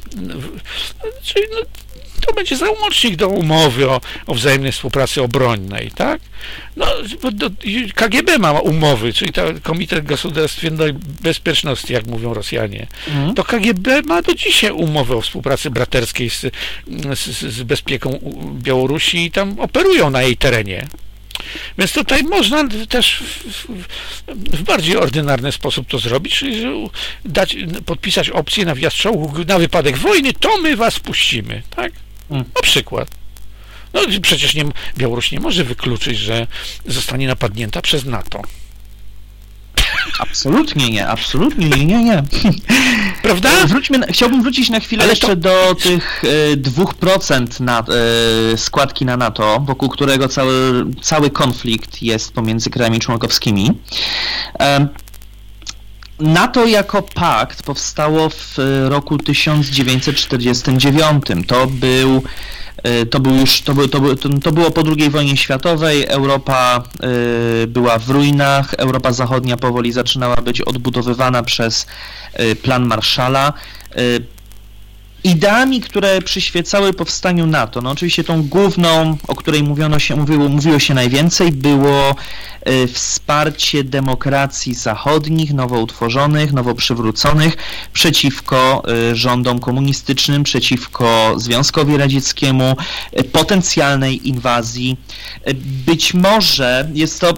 czyli no, to będzie załącznik do umowy o, o wzajemnej współpracy obronnej, tak? No, do, KGB ma umowy, czyli ta Komitet Gosławiennej Bezpieczności, jak mówią Rosjanie. Mhm. To KGB ma do dzisiaj umowę o współpracy braterskiej z, z, z bezpieką Białorusi i tam operują na jej terenie. Więc tutaj można też w, w, bardziej ordynarny sposób to zrobić, czyli dać, podpisać opcję na wjazd czołgu na wypadek wojny, to my was puścimy, tak? Hmm. Na przykład. No przecież nie, Białoruś nie może wykluczyć, że zostanie napadnięta przez NATO. Absolutnie nie, absolutnie nie, nie, nie. Prawda? E, wróćmy, chciałbym wrócić na chwilę Ale jeszcze to... do tych e, 2% na, e, składki na NATO, wokół którego cały, cały konflikt jest pomiędzy krajami członkowskimi. E, NATO jako pakt powstało w e, roku 1949. To był e, to, był już, to, był, to, był, to było po II wojnie światowej, Europa e, była w ruinach, Europa Zachodnia powoli zaczynała być odbudowywana przez plan Marszala. Ideami, które przyświecały powstaniu NATO, no oczywiście tą główną, o której mówiono się, mówiło, mówiło się najwięcej, było y, wsparcie demokracji zachodnich, nowo utworzonych, nowo przywróconych przeciwko y, rządom komunistycznym, przeciwko Związkowi Radzieckiemu, y, potencjalnej inwazji. Być może jest to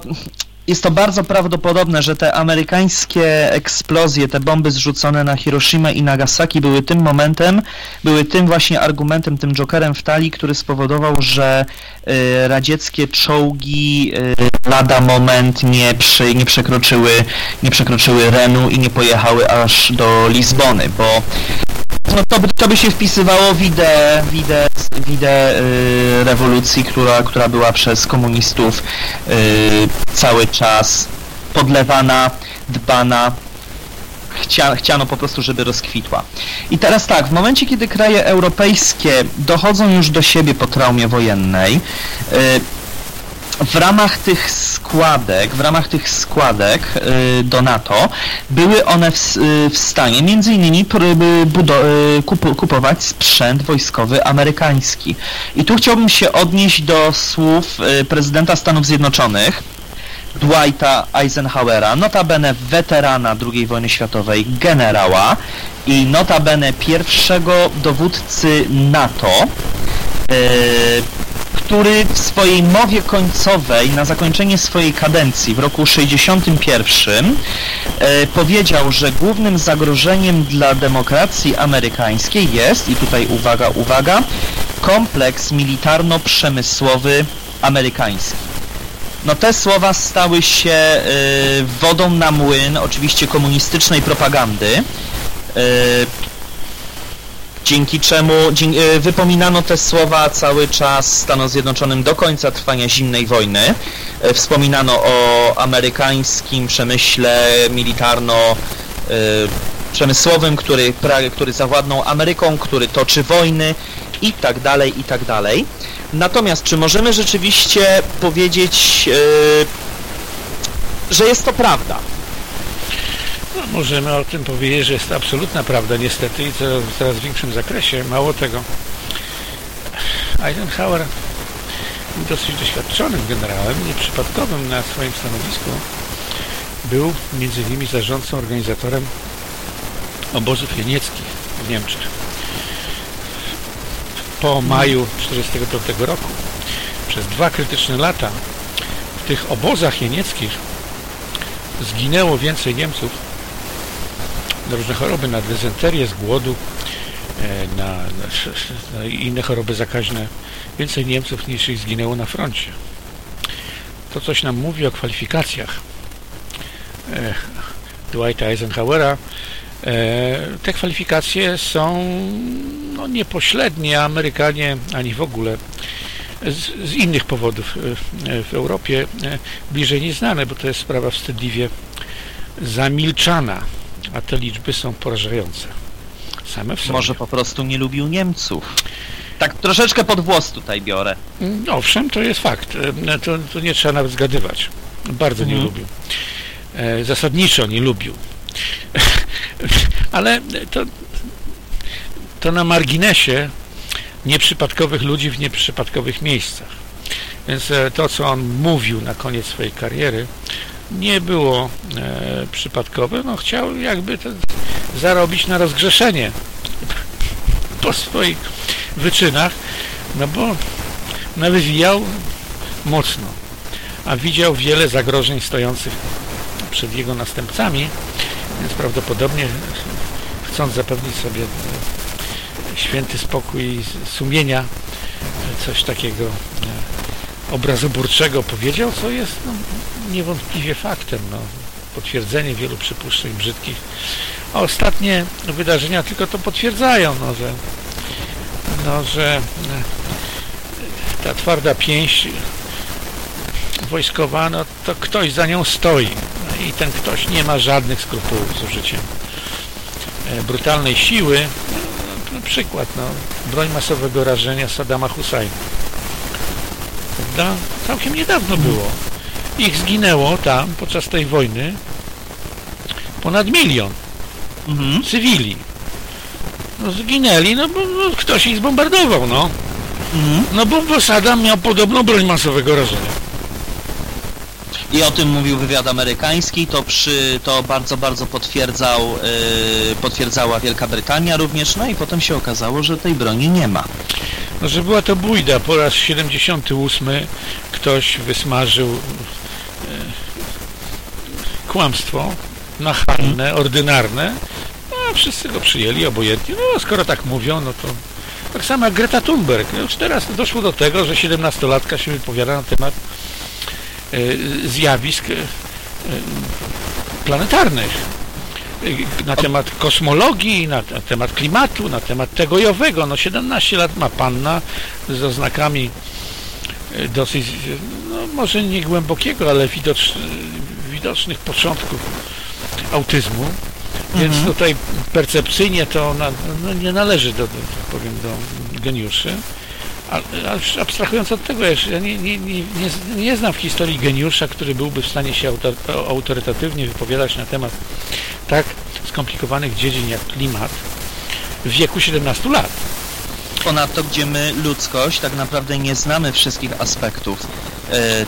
jest to bardzo prawdopodobne, że te amerykańskie eksplozje, te bomby zrzucone na Hiroshima i Nagasaki były tym momentem, były tym właśnie argumentem, tym jokerem w talii, który spowodował, że y, radzieckie czołgi y, lada moment nie, przy, nie, przekroczyły, nie przekroczyły Renu i nie pojechały aż do Lizbony, bo no to, by, to by się wpisywało w ideę, w ideę, w ideę y, rewolucji, która, która była przez komunistów y, cały czas podlewana, dbana, Chcia, chciano po prostu, żeby rozkwitła. I teraz tak, w momencie, kiedy kraje europejskie dochodzą już do siebie po traumie wojennej, y, w ramach tych składek, w ramach tych składek y, do NATO były one w, y, w stanie między innymi y, kupować sprzęt wojskowy amerykański. I tu chciałbym się odnieść do słów prezydenta Stanów Zjednoczonych, Dwighta Eisenhowera, notabene weterana II wojny światowej, generała i notabene pierwszego dowódcy NATO, który w swojej mowie końcowej na zakończenie swojej kadencji w roku 61 e, powiedział, że głównym zagrożeniem dla demokracji amerykańskiej jest, i tutaj uwaga, uwaga, kompleks militarno-przemysłowy amerykański. No te słowa stały się y, wodą na młyn oczywiście komunistycznej propagandy. Y, dzięki czemu dzięki, y, wypominano te słowa cały czas Stanom Zjednoczonym do końca trwania zimnej wojny. Y, wspominano o amerykańskim przemyśle militarno y, przemysłowym, który, który zawładnął Ameryką, który toczy wojny i tak dalej, i tak dalej. Natomiast czy możemy rzeczywiście powiedzieć, że jest to prawda? No, możemy o tym powiedzieć, że jest to absolutna prawda niestety i to w coraz większym zakresie. Mało tego, Eisenhower dosyć doświadczonym generałem, nieprzypadkowym na swoim stanowisku. Był między innymi zarządcą, organizatorem obozów jenieckich w Niemczech po maju 1945 roku. Przez dwa krytyczne lata w tych obozach jenieckich zginęło więcej Niemców różne choroby, na dezynterię z głodu, e, na, na, na, inne choroby zakaźne. Więcej Niemców niż ich zginęło na froncie. To coś nam mówi o kwalifikacjach e, Dwighta Eisenhowera. E, te kwalifikacje są no, niepośrednie Amerykanie, ani w ogóle z, z, innych powodów w Europie bliżej nieznane, bo to jest sprawa wstydliwie zamilczana, a te liczby są porażające. Same w sobie. Może po prostu nie lubił Niemców. Tak troszeczkę pod włos tutaj biorę. Mm, owszem, to jest fakt. E, to, to nie trzeba nawet zgadywać. Bardzo mhm. nie lubił. Zasadniczo nie lubił. Ale to to na marginesie nieprzypadkowych ludzi w nieprzypadkowych miejscach. Więc e, to, co on mówił na koniec swojej kariery, nie było e, przypadkowe. No, chciał jakby zarobić na rozgrzeszenie po swoich wyczynach, no bo nawywijał mocno, a widział wiele zagrożeń stojących przed jego następcami, więc prawdopodobnie chcąc zapewnić sobie święty spokój sumienia, coś takiego e, obrazoburczego powiedział, co jest no, niewątpliwie faktem. No, potwierdzenie wielu przypuszczeń brzydkich. A ostatnie wydarzenia tylko to potwierdzają, no, że, no, że e, ta twarda pięść wojskowa, no to ktoś za nią stoi. No, I ten ktoś nie ma żadnych skrupułów z użyciem e, brutalnej siły, przykład, no, broń masowego rażenia Saddama. Prawda? Całkiem niedawno było. Ich zginęło tam podczas tej wojny ponad milion mhm. cywili. No, zginęli, no bo no, ktoś ich zbombardował, no. Mhm. No bo, Saddam miał podobną broń masowego rażenia i o tym mówił wywiad amerykański, to, przy, to bardzo, bardzo potwierdzał, yy, potwierdzała Wielka Brytania również, no i potem się okazało, że tej broni nie ma. No, że była to bójda, po raz 78 ktoś wysmażył kłamstwo nachalne, ordynarne, no, a wszyscy go przyjęli obojętnie. No, skoro tak mówią, no to tak samo jak Greta Thunberg. Już teraz doszło do tego, że 17-latka się wypowiada na temat E, zjawisk e, planetarnych na temat kosmologii, na temat klimatu, na temat tego i owego. No 17 lat ma panna z oznakami e, dosyć, no może nie głębokiego, ale widocz, widocznych początków autyzmu. Więc mhm. tutaj percepcyjnie to no nie należy do, do, powiem, do geniuszy abstrahując od tego, ja nie, nie, nie, nie, znam w historii geniusza, który byłby w stanie się autorytatywnie wypowiadać na temat tak skomplikowanych dziedzin jak klimat w wieku 17 lat. Ponadto, gdzie my, ludzkość, tak naprawdę nie znamy wszystkich aspektów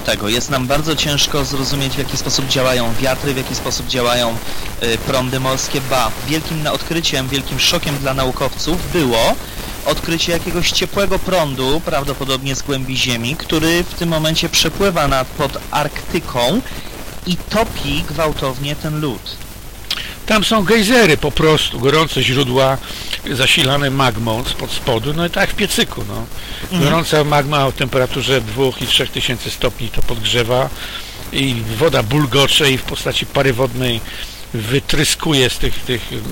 tego. Jest nam bardzo ciężko zrozumieć, w jaki sposób działają wiatry, w jaki sposób działają e, prądy morskie. Ba, wielkim odkryciem, wielkim szokiem dla naukowców było odkrycie jakiegoś ciepłego prądu, prawdopodobnie z głębi Ziemi, który w tym momencie przepływa nad pod Arktyką i topi gwałtownie ten lód. Tam są gejzery po prostu, gorące źródła zasilane magmą spod spodu, no i tak w piecyku, no. Mhm. Gorąca magma o temperaturze 2 i 3 tysięcy stopni to podgrzewa i woda bulgocze i w postaci pary wodnej wytryskuje z tych, tych mm,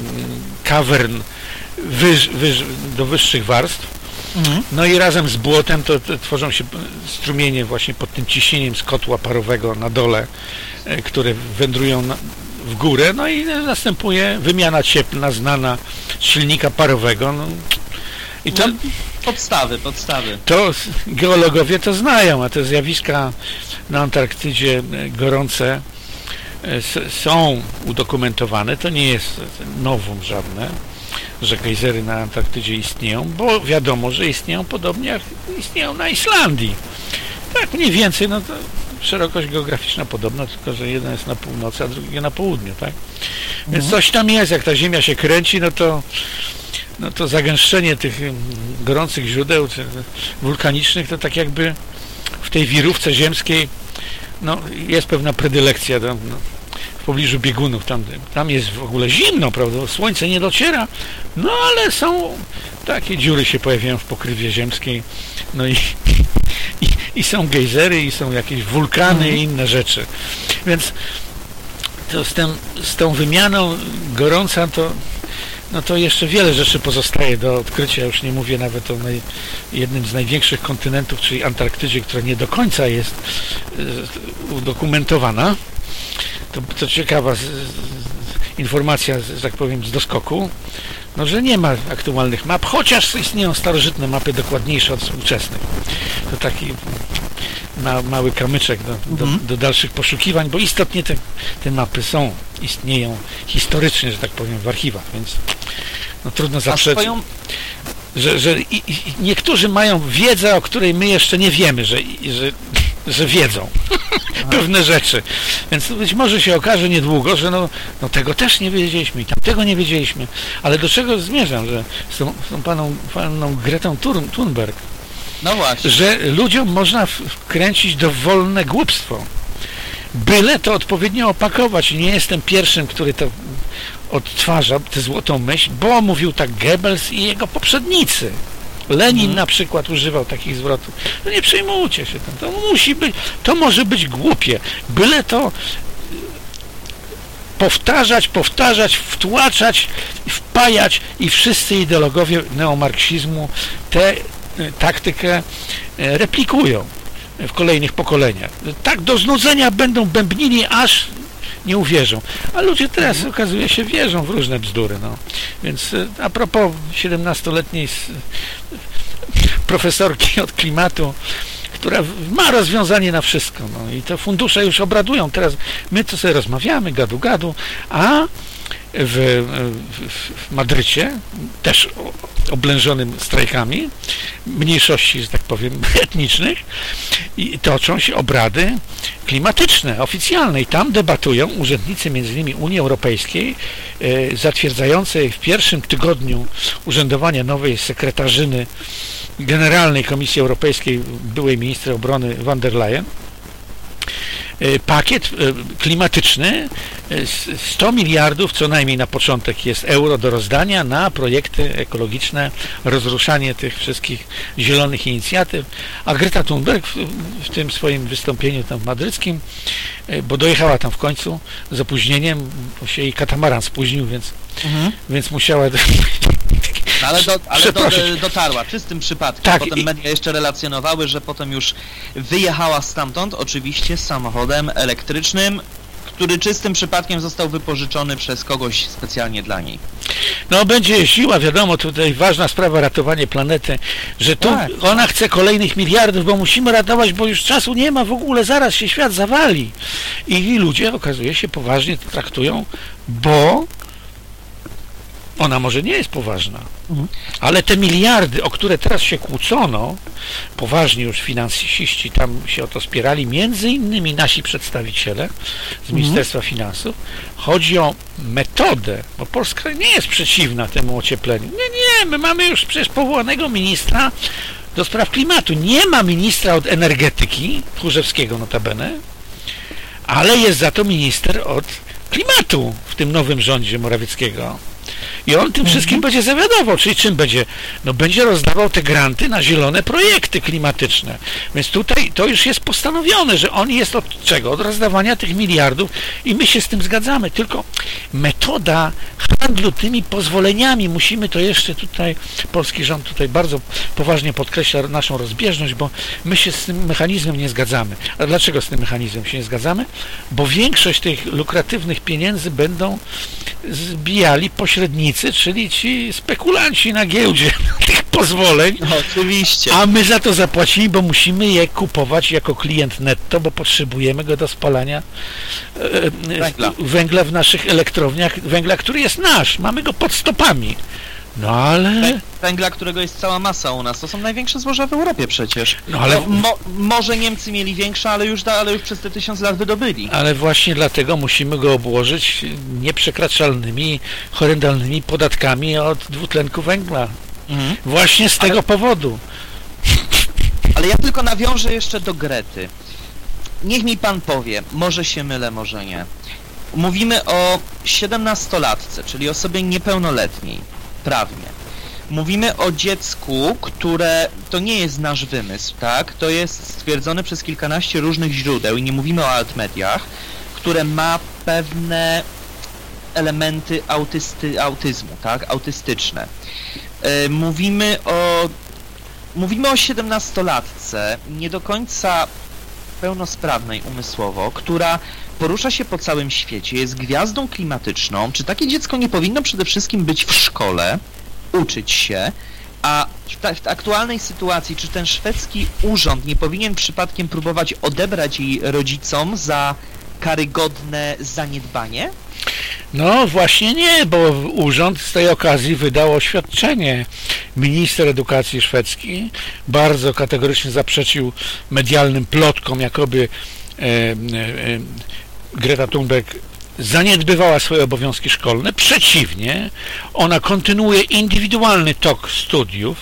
kawern wyż, wyż, do wyższych warstw. Mhm. No i razem z błotem to, to, tworzą się strumienie właśnie pod tym ciśnieniem z kotła parowego na dole, e, które wędrują na, w górę, no i następuje wymiana cieplna znana z silnika parowego. No. I to, no, podstawy, podstawy. To geologowie to znają, a te zjawiska na Antarktydzie e, gorące e, są udokumentowane. To nie jest nowum żadne, że gejzery na Antarktydzie istnieją, bo wiadomo, że istnieją podobnie jak istnieją na Islandii. Tak, mniej więcej, no to szerokość geograficzna podobna, tylko że jeden jest na północy, a drugi na południu, tak? Więc mhm. coś tam jest, jak ta Ziemia się kręci, no to no to zagęszczenie tych mm, gorących źródeł wulkanicznych, to tak jakby w tej wirówce ziemskiej no, jest pewna predylekcja no, w pobliżu biegunów, tam, tam jest w ogóle zimno, prawda, słońce nie dociera, no ale są takie dziury się pojawiają w pokrywie ziemskiej, no i, i, i są gejzery, i są jakieś wulkany i inne rzeczy, więc to z, tym, z tą wymianą gorąca to no to jeszcze wiele rzeczy pozostaje do odkrycia. Już nie mówię nawet o naj, jednym z największych kontynentów, czyli Antarktydzie, która nie do końca jest y, udokumentowana. To, to ciekawa informacja, że tak powiem, z doskoku, no, że nie ma aktualnych map, chociaż istnieją starożytne mapy dokładniejsze od współczesnych. To taki ma, mały kamyczek do, do, mhm. do, dalszych poszukiwań, bo istotnie te, te mapy są, istnieją historycznie, że tak powiem, w archiwach, więc no, trudno zaprzeczyć. Swoją... Że, że i, i niektórzy mają wiedzę, o której my jeszcze nie wiemy, że, że, że wiedzą pewne rzeczy. Więc być może się okaże niedługo, że no, no tego też nie wiedzieliśmy i tamtego nie wiedzieliśmy. Ale do czego zmierzam, że z tą, z tą paną, paną Gretą Thunberg no właśnie. Że ludziom można wkręcić dowolne głupstwo. Byle to odpowiednio opakować. Nie jestem pierwszym, który to odtwarza, tę złotą myśl, bo mówił tak Goebbels i jego poprzednicy. Lenin mhm. na przykład używał takich zwrotów. No nie przejmujcie się tym. To musi być, to może być głupie. Byle to powtarzać, powtarzać, wtłaczać, wpajać i wszyscy ideologowie neomarksizmu te taktykę e, replikują w kolejnych pokoleniach. Tak do znudzenia będą bębnili, aż nie uwierzą. A ludzie teraz okazuje się wierzą w różne bzdury. No. Więc e, a propos 17-letniej profesorki od klimatu, która ma rozwiązanie na wszystko. No. I te fundusze już obradują. Teraz my to sobie rozmawiamy, gadu gadu, a w, w, Madrycie, też oblężonym strajkami mniejszości, że tak powiem, etnicznych i toczą się obrady klimatyczne, oficjalne i tam debatują urzędnicy m.in. Unii Europejskiej e, zatwierdzającej w pierwszym tygodniu urzędowania nowej sekretarzyny Generalnej Komisji Europejskiej byłej minister obrony van der Leyen pakiet e, klimatyczny 100 e, miliardów co najmniej na początek jest euro do rozdania na projekty ekologiczne, rozruszanie tych wszystkich zielonych inicjatyw, a Greta Thunberg w, w tym swoim wystąpieniu tam madryckim, bo dojechała tam w końcu z opóźnieniem, bo się jej katamaran spóźnił, więc, mhm. więc musiała no, ale, do, ale do, dotarła czystym przypadkiem. Tak, potem i... media jeszcze relacjonowały, że potem już wyjechała stamtąd, oczywiście samochodem elektrycznym, który czystym przypadkiem został wypożyczony przez kogoś specjalnie dla niej. No będzie jeździła, wiadomo, tutaj ważna sprawa ratowanie planety, że tu tak. ona chce kolejnych miliardów, bo musimy ratować, bo już czasu nie ma w ogóle, zaraz się świat zawali. I ludzie okazuje się poważnie to traktują, bo ona może nie jest poważna, mhm. ale te miliardy, o które teraz się kłócono, poważnie już finansiści tam się o to spierali, między innymi nasi przedstawiciele z mhm. Ministerstwa Finansów, chodzi o metodę, bo Polska nie jest przeciwna temu ociepleniu. Nie, Nie, my mamy już przecież powołanego ministra do spraw klimatu. Nie ma ministra od energetyki, Tchórzewskiego notabene, ale jest za to minister od klimatu w tym nowym rządzie Morawieckiego. I on tym wszystkim będzie zawiadował, czyli czym będzie? No będzie rozdawał te granty na zielone projekty klimatyczne. Więc tutaj to już jest postanowione, że on jest od czego? Od rozdawania tych miliardów i my się z tym zgadzamy. Tylko metoda handlu tymi pozwoleniami, musimy to jeszcze tutaj, polski rząd tutaj bardzo poważnie podkreśla naszą rozbieżność, bo my się z tym mechanizmem nie zgadzamy. A dlaczego z tym mechanizmem się nie zgadzamy? Bo większość tych lukratywnych pieniędzy będą zbijali pośrednicy, czyli ci spekulanci na giełdzie tych pozwoleń. No, oczywiście. A my za to zapłacimy, bo musimy je kupować jako klient netto, bo potrzebujemy go do spalania e, węgla, węgla w naszych elektrowniach, węgla, który jest nasz. Mamy go pod stopami. No ale... Węgla, którego jest cała masa u nas, to są największe złoża w Europie przecież. No ale... No, mo może Niemcy mieli większe, ale już, da, ale już przez te tysiąc lat wydobyli. Ale właśnie dlatego musimy go obłożyć nieprzekraczalnymi, horrendalnymi podatkami od dwutlenku węgla. Mhm. Właśnie z tego ale... powodu. Ale ja tylko nawiążę jeszcze do Grety. Niech mi pan powie, może się mylę, może nie. Mówimy o 17-latce, czyli osobie niepełnoletniej prawnie. Mówimy o dziecku, które to nie jest nasz wymysł, tak? To jest stwierdzone przez kilkanaście różnych źródeł i nie mówimy o altmediach, które ma pewne elementy autysty, autyzmu, tak? Autystyczne. Yy, mówimy o mówimy o 17-latce, nie do końca pełnosprawnej umysłowo, która porusza się po całym świecie, jest gwiazdą klimatyczną, czy takie dziecko nie powinno przede wszystkim być w szkole, uczyć się, a w, w aktualnej sytuacji, czy ten szwedzki urząd nie powinien przypadkiem próbować odebrać jej rodzicom za karygodne zaniedbanie? No właśnie nie, bo urząd z tej okazji wydał oświadczenie. Minister edukacji szwedzki bardzo kategorycznie zaprzeczył medialnym plotkom, jakoby e, e, Greta Thunberg zaniedbywała swoje obowiązki szkolne. Przeciwnie, ona kontynuuje indywidualny tok studiów,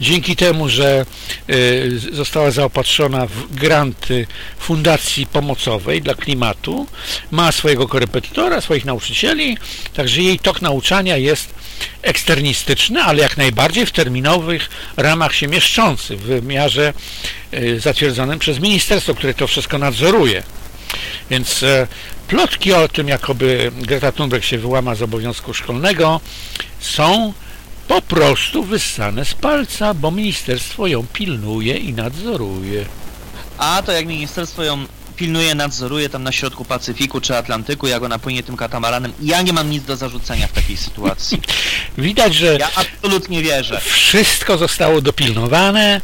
dzięki temu, że y, została zaopatrzona w granty Fundacji Pomocowej dla Klimatu, ma swojego korepetytora, swoich nauczycieli, także jej tok nauczania jest eksternistyczny, ale jak najbardziej w terminowych ramach się mieszczący, w wymiarze y, zatwierdzonym przez ministerstwo, które to wszystko nadzoruje. Więc e, plotki o tym, jakoby Greta Thunberg się wyłama z obowiązku szkolnego, są po prostu wyssane z palca, bo ministerstwo ją pilnuje i nadzoruje. A to jak ministerstwo ją pilnuje, nadzoruje tam na środku Pacyfiku czy Atlantyku, jak ona płynie tym katamaranem. Ja nie mam nic do zarzucenia w takiej sytuacji. Widać, że ja absolutnie wierzę. Wszystko zostało dopilnowane.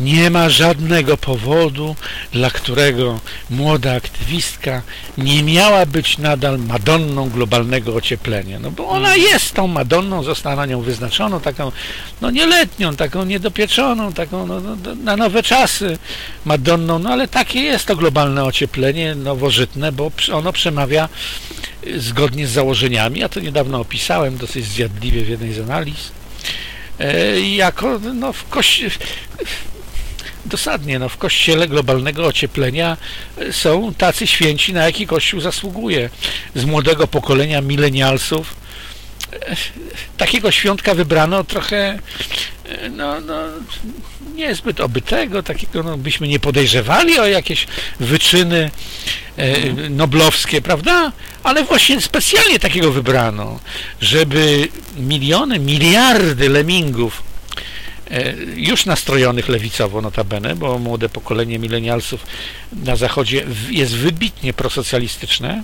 Nie ma żadnego powodu, dla którego młoda aktywistka nie miała być nadal Madonną globalnego ocieplenia. No bo ona mm. jest tą Madonną, została nią wyznaczoną, taką no nieletnią, taką niedopieczoną, taką no, no, na nowe czasy Madonną, no ale takie jest to globalne ocieplenie ocieplenie nowożytne, bo ono przemawia y, zgodnie z założeniami, ja to niedawno opisałem dosyć zjadliwie w jednej z analiz, e, jako no, w kości dosadnie, no, w kościele globalnego ocieplenia y, są tacy święci, na jaki Kościół zasługuje. Z młodego pokolenia milenialsów. E, takiego świątka wybrano trochę no, no, niezbyt obytego, takiego no, byśmy nie podejrzewali o jakieś wyczyny e, noblowskie, prawda? Ale właśnie specjalnie takiego wybrano, żeby miliony, miliardy lemingów e, już nastrojonych lewicowo notabene, bo młode pokolenie milenialsów na zachodzie jest wybitnie prosocjalistyczne,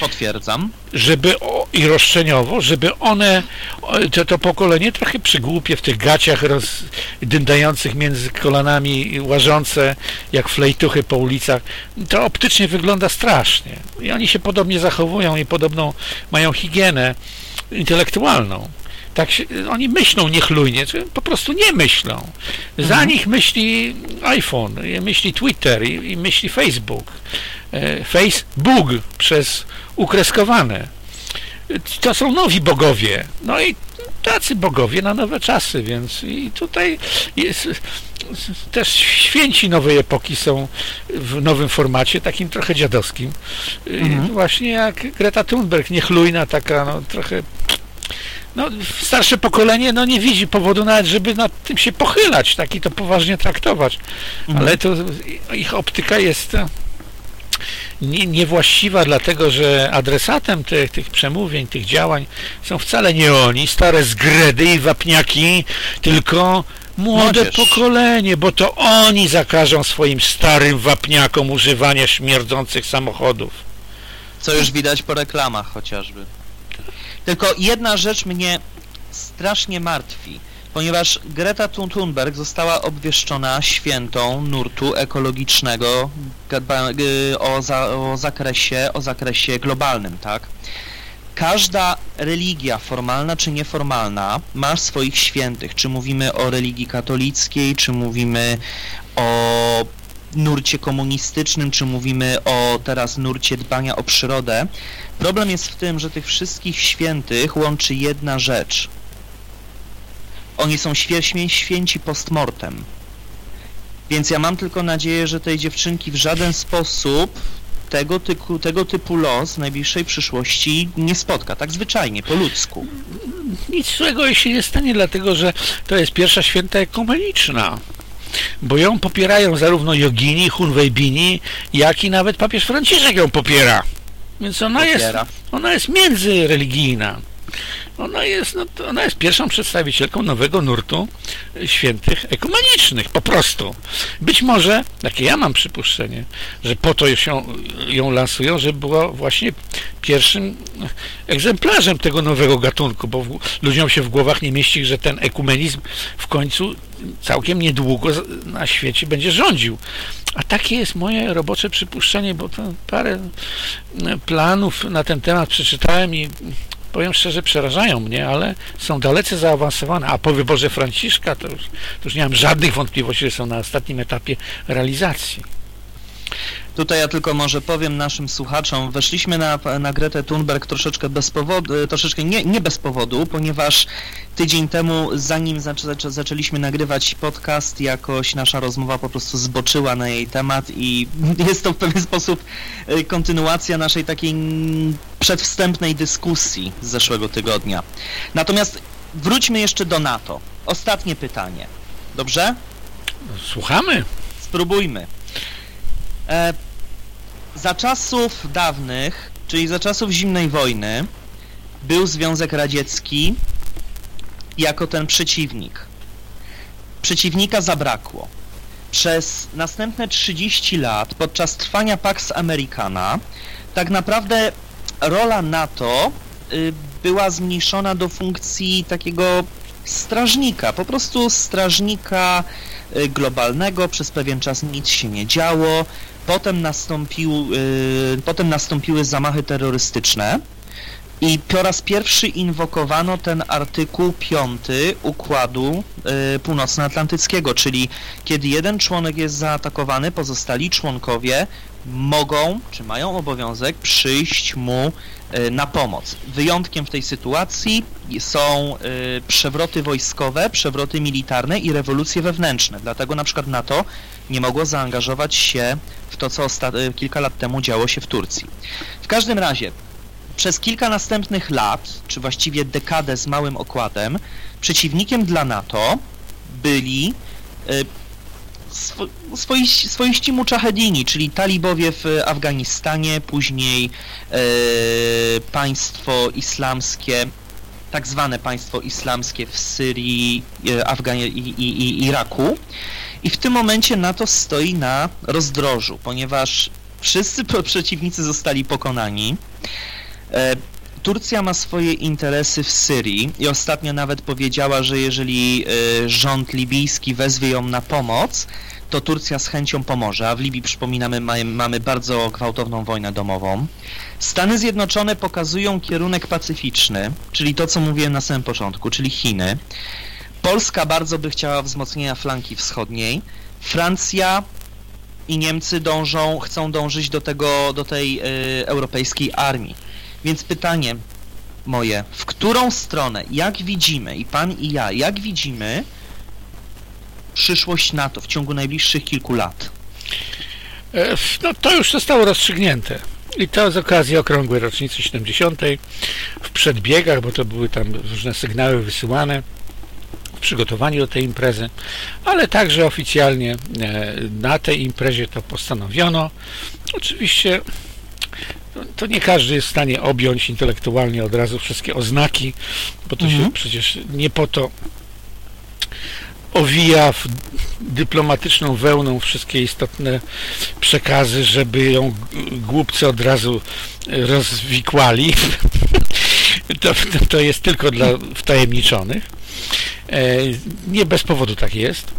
Potwierdzam. Żeby o, i roszczeniowo, żeby one, to, to pokolenie trochę przygłupie w tych gaciach roz, dyndających między kolanami, łażące jak flejtuchy po ulicach, to optycznie wygląda strasznie. I oni się podobnie zachowują i podobną mają higienę intelektualną. Tak się, oni myślą niechlujnie, po prostu nie myślą. Za mhm. nich myśli iPhone, myśli Twitter i, i myśli Facebook. E, Facebook przez ukreskowane. To są nowi bogowie. No i tacy bogowie na nowe czasy, więc i tutaj jest, też święci nowej epoki są w nowym formacie, takim trochę dziadowskim. Mhm. Właśnie jak Greta Thunberg, niechlujna taka, no trochę no, starsze pokolenie no, nie widzi powodu nawet, żeby nad tym się pochylać, tak i to poważnie traktować. Mhm. Ale to ich optyka jest e, nie, niewłaściwa, dlatego że adresatem tych, tych przemówień, tych działań są wcale nie oni, stare zgredy i wapniaki, tylko młode Młodzież. pokolenie, bo to oni zakażą swoim starym wapniakom używania śmierdzących samochodów. Co już widać po reklamach chociażby. Tylko jedna rzecz mnie strasznie martwi, ponieważ Greta Thunberg została obwieszczona świętą nurtu ekologicznego o, za, o, zakresie, o zakresie globalnym, tak? Każda religia, formalna czy nieformalna, ma swoich świętych. Czy mówimy o religii katolickiej, czy mówimy o nurcie komunistycznym, czy mówimy o teraz nurcie dbania o przyrodę. Problem jest w tym, że tych wszystkich świętych łączy jedna rzecz. Oni są święci, postmortem. Więc ja mam tylko nadzieję, że tej dziewczynki w żaden sposób tego typu, tego typu los w najbliższej przyszłości nie spotka, tak zwyczajnie, po ludzku. Nic złego się nie stanie, dlatego że to jest pierwsza święta ekumeniczna bo ją popierają zarówno jogini, hunwejbini, jak i nawet papież Franciszek ją popiera. Więc ona popiera. jest, ona jest międzyreligijna. Ona jest, no, ona jest pierwszą przedstawicielką nowego nurtu świętych ekumenicznych, po prostu. Być może, takie ja mam przypuszczenie, że po to już ją, ją lansują, żeby była właśnie pierwszym egzemplarzem tego nowego gatunku, bo w, ludziom się w głowach nie mieści, że ten ekumenizm w końcu całkiem niedługo na świecie będzie rządził. A takie jest moje robocze przypuszczenie, bo parę planów na ten temat przeczytałem i powiem szczerze, przerażają mnie, ale są dalece zaawansowane, a po wyborze Franciszka to już, to już nie mam żadnych wątpliwości, że są na ostatnim etapie realizacji. Tutaj ja tylko może powiem naszym słuchaczom, weszliśmy na, na Gretę Thunberg troszeczkę bez powodu, e, troszeczkę nie, nie bez powodu, ponieważ tydzień temu, zanim zaczę, zaczęliśmy nagrywać podcast, jakoś nasza rozmowa po prostu zboczyła na jej temat i jest to w pewien sposób e, kontynuacja naszej takiej przedwstępnej dyskusji z zeszłego tygodnia. Natomiast wróćmy jeszcze do NATO. Ostatnie pytanie. Dobrze? Słuchamy. Spróbujmy. E, za czasów dawnych, czyli za czasów zimnej wojny, był Związek Radziecki jako ten przeciwnik. Przeciwnika zabrakło. Przez następne 30 lat, podczas trwania Pax Americana, tak naprawdę rola NATO y, była zmniejszona do funkcji takiego strażnika, po prostu strażnika y, globalnego, przez pewien czas nic się nie działo, Potem, nastąpił, yy, potem nastąpiły zamachy terrorystyczne i po raz pierwszy inwokowano ten artykuł 5 Układu yy, Północnoatlantyckiego, czyli kiedy jeden członek jest zaatakowany, pozostali członkowie mogą, czy mają obowiązek przyjść mu y, na pomoc. Wyjątkiem w tej sytuacji są y, przewroty wojskowe, przewroty militarne i rewolucje wewnętrzne. Dlatego na przykład NATO nie mogło zaangażować się w to, co y, kilka lat temu działo się w Turcji. W każdym razie, przez kilka następnych lat, czy właściwie dekadę z małym okładem, przeciwnikiem dla NATO byli swoiści, swoiści muczahedini, czyli talibowie w Afganistanie, później e, państwo islamskie, tak zwane państwo islamskie w Syrii e, Afganie i, i, i Iraku. I w tym momencie NATO stoi na rozdrożu, ponieważ wszyscy przeciwnicy zostali pokonani. E, Turcja ma swoje interesy w Syrii i ostatnio nawet powiedziała, że jeżeli y, rząd libijski wezwie ją na pomoc, to Turcja z chęcią pomoże, a w Libii, przypominamy, mamy bardzo gwałtowną wojnę domową. Stany Zjednoczone pokazują kierunek pacyficzny, czyli to, co mówiłem na samym początku, czyli Chiny. Polska bardzo by chciała wzmocnienia flanki wschodniej. Francja i Niemcy dążą, chcą dążyć do tego, do tej y, europejskiej armii. Więc pytanie, moje, w którą stronę, jak widzimy, i pan i ja, jak widzimy przyszłość NATO w ciągu najbliższych kilku lat? E, no to już zostało rozstrzygnięte. I to z okazji okrągłej rocznicy 70. w przedbiegach, bo to były tam różne sygnały wysyłane w przygotowaniu do tej imprezy, ale także oficjalnie e, na tej imprezie to postanowiono. Oczywiście to nie każdy jest w stanie objąć intelektualnie od razu wszystkie oznaki, bo to mhm. się przecież nie po to owija w dyplomatyczną wełną wszystkie istotne przekazy, żeby ją głupcy od razu rozwikłali. To, to jest tylko dla wtajemniczonych. E, nie bez powodu tak jest,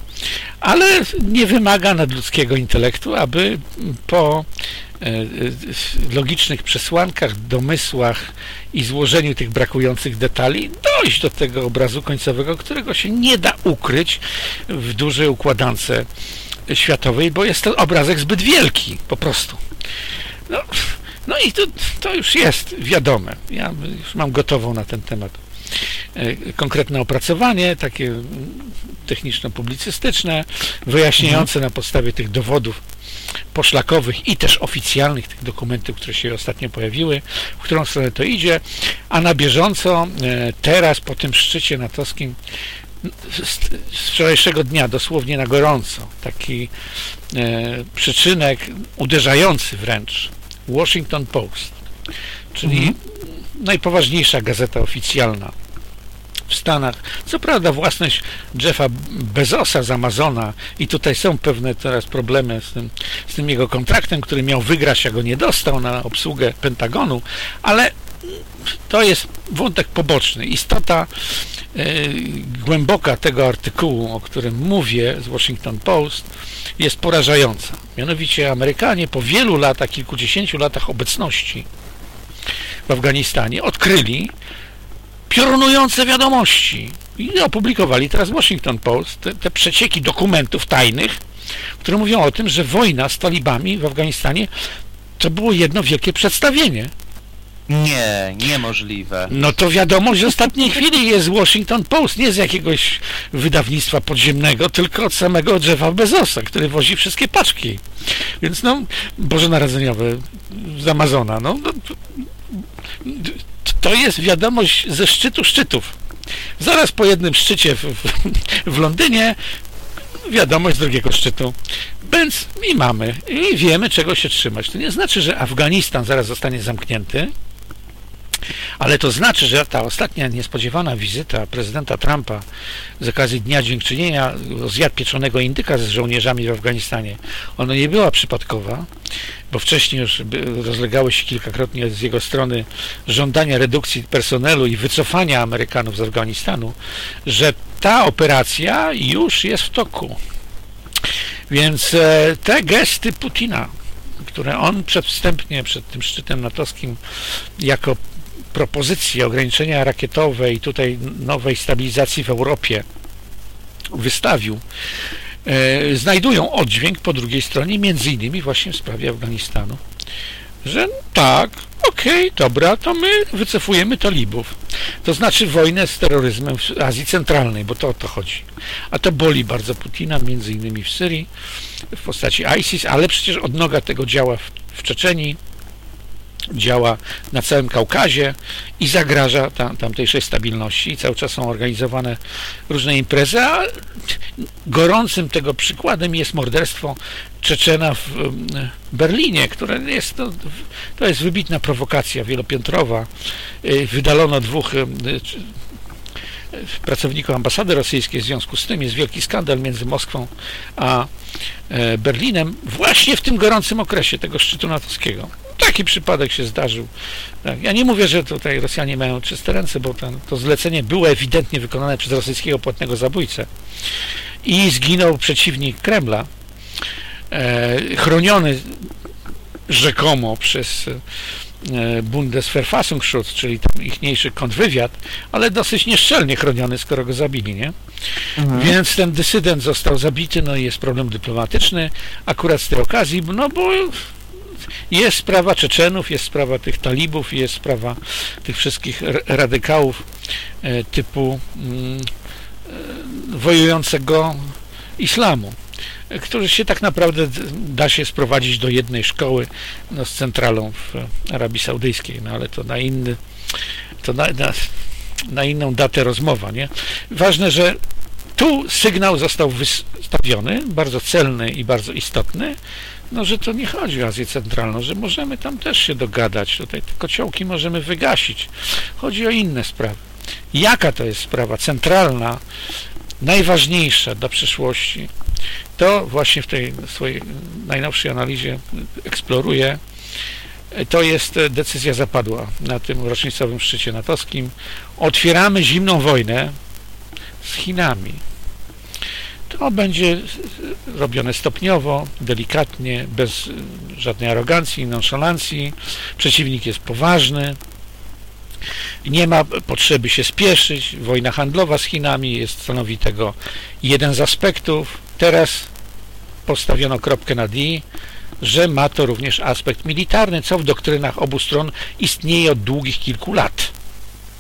ale nie wymaga nadludzkiego intelektu, aby po E, logicznych przesłankach, domysłach i złożeniu tych brakujących detali dojść do tego obrazu końcowego, którego się nie da ukryć w dużej układance światowej, bo jest to obrazek zbyt wielki, po prostu. No, no i to, to już jest wiadome. Ja już mam gotową na ten temat konkretne opracowanie, takie techniczno-publicystyczne, wyjaśniające na podstawie tych dowodów poszlakowych i też oficjalnych tych dokumentów, które się ostatnio pojawiły, w którą stronę to idzie, a na bieżąco e, teraz po tym szczycie natowskim z wczorajszego dnia, dosłownie na gorąco, taki e, przyczynek uderzający wręcz Washington Post, czyli mhm. Najpoważniejsza gazeta oficjalna w Stanach. Co prawda własność Jeffa Bezosa z Amazona i tutaj są pewne teraz problemy z tym, z tym jego kontraktem, który miał wygrać, a go nie dostał na obsługę Pentagonu, ale to jest wątek poboczny. Istota e, głęboka tego artykułu, o którym mówię z Washington Post, jest porażająca. Mianowicie Amerykanie po wielu latach, kilkudziesięciu latach obecności w Afganistanie odkryli, piorunujące wiadomości. I opublikowali teraz Washington Post te, te przecieki dokumentów tajnych, które mówią o tym, że wojna z talibami w Afganistanie to było jedno wielkie przedstawienie. Nie, niemożliwe. No to wiadomość z ostatniej chwili jest Washington Post, nie z jakiegoś wydawnictwa podziemnego, tylko od samego Jeffa Bezosa, który wozi wszystkie paczki. Więc no, Boże Narodzeniowe z Amazona, no, no to jest wiadomość ze szczytu szczytów. Zaraz po jednym szczycie w, w, w Londynie wiadomość z drugiego szczytu. Więc i mamy. I wiemy, czego się trzymać. To nie znaczy, że Afganistan zaraz zostanie zamknięty, ale to znaczy, że ta ostatnia niespodziewana wizyta prezydenta Trumpa z okazji Dnia Dziękczynienia zjadł pieczonego indyka z żołnierzami w Afganistanie, ona nie była przypadkowa, bo wcześniej już rozlegały się kilkakrotnie z jego strony żądania redukcji personelu i wycofania Amerykanów z Afganistanu, że ta operacja już jest w toku. Więc e, te gesty Putina, które on przedwstępnie przed tym szczytem natowskim jako propozycje ograniczenia rakietowe i tutaj nowej stabilizacji w Europie wystawił, e, znajdują oddźwięk po drugiej stronie, między innymi właśnie w sprawie Afganistanu, że tak, okej, okay, dobra, to my wycofujemy talibów. To znaczy wojnę z terroryzmem w Azji Centralnej, bo to o to chodzi. A to boli bardzo Putina, między innymi w Syrii, w postaci ISIS, ale przecież odnoga tego działa w, w działa na całym Kaukazie i zagraża tam, tamtejszej stabilności. Cały czas są organizowane różne imprezy, a gorącym tego przykładem jest morderstwo Czeczena w Berlinie, które jest, to, to jest wybitna prowokacja wielopiętrowa. Y, wydalono dwóch y, pracowników ambasady rosyjskiej w związku z tym jest wielki skandal między Moskwą a e, Berlinem właśnie w tym gorącym okresie tego szczytu natowskiego taki przypadek się zdarzył. Tak. Ja nie mówię, że tutaj Rosjanie mają czyste ręce, bo ten, to zlecenie było ewidentnie wykonane przez rosyjskiego płatnego zabójcę i zginął przeciwnik Kremla, e, chroniony rzekomo przez e, Bundesverfassungsschutz, czyli tam ichniejszy kontrwywiad, ale dosyć nieszczelnie chroniony, skoro go zabili, nie? Mhm. Więc ten dysydent został zabity, no i jest problem dyplomatyczny akurat z tej okazji, no bo jest sprawa Czeczenów, jest sprawa tych talibów, jest sprawa tych wszystkich radykałów e, typu mm, e, wojującego islamu którzy się tak naprawdę da się sprowadzić do jednej szkoły no, z centralą w Arabii Saudyjskiej, no ale to na inny to na, na, na inną datę rozmowa, nie? Ważne, że tu sygnał został wystawiony, bardzo celny i bardzo istotny, no, że to nie chodzi o Azję Centralną, że możemy tam też się dogadać, tutaj te kociołki możemy wygasić. Chodzi o inne sprawy. Jaka to jest sprawa centralna, najważniejsza dla przyszłości, to właśnie w tej swojej najnowszej analizie eksploruje. To jest decyzja zapadła na tym rocznicowym szczycie natowskim. Otwieramy zimną wojnę z Chinami. To będzie robione stopniowo, delikatnie, bez żadnej arogancji, nonszalancji. Przeciwnik jest poważny. Nie ma potrzeby się spieszyć. Wojna handlowa z Chinami jest stanowi tego jeden z aspektów. Teraz postawiono kropkę na D, że ma to również aspekt militarny, co w doktrynach obu stron istnieje od długich kilku lat.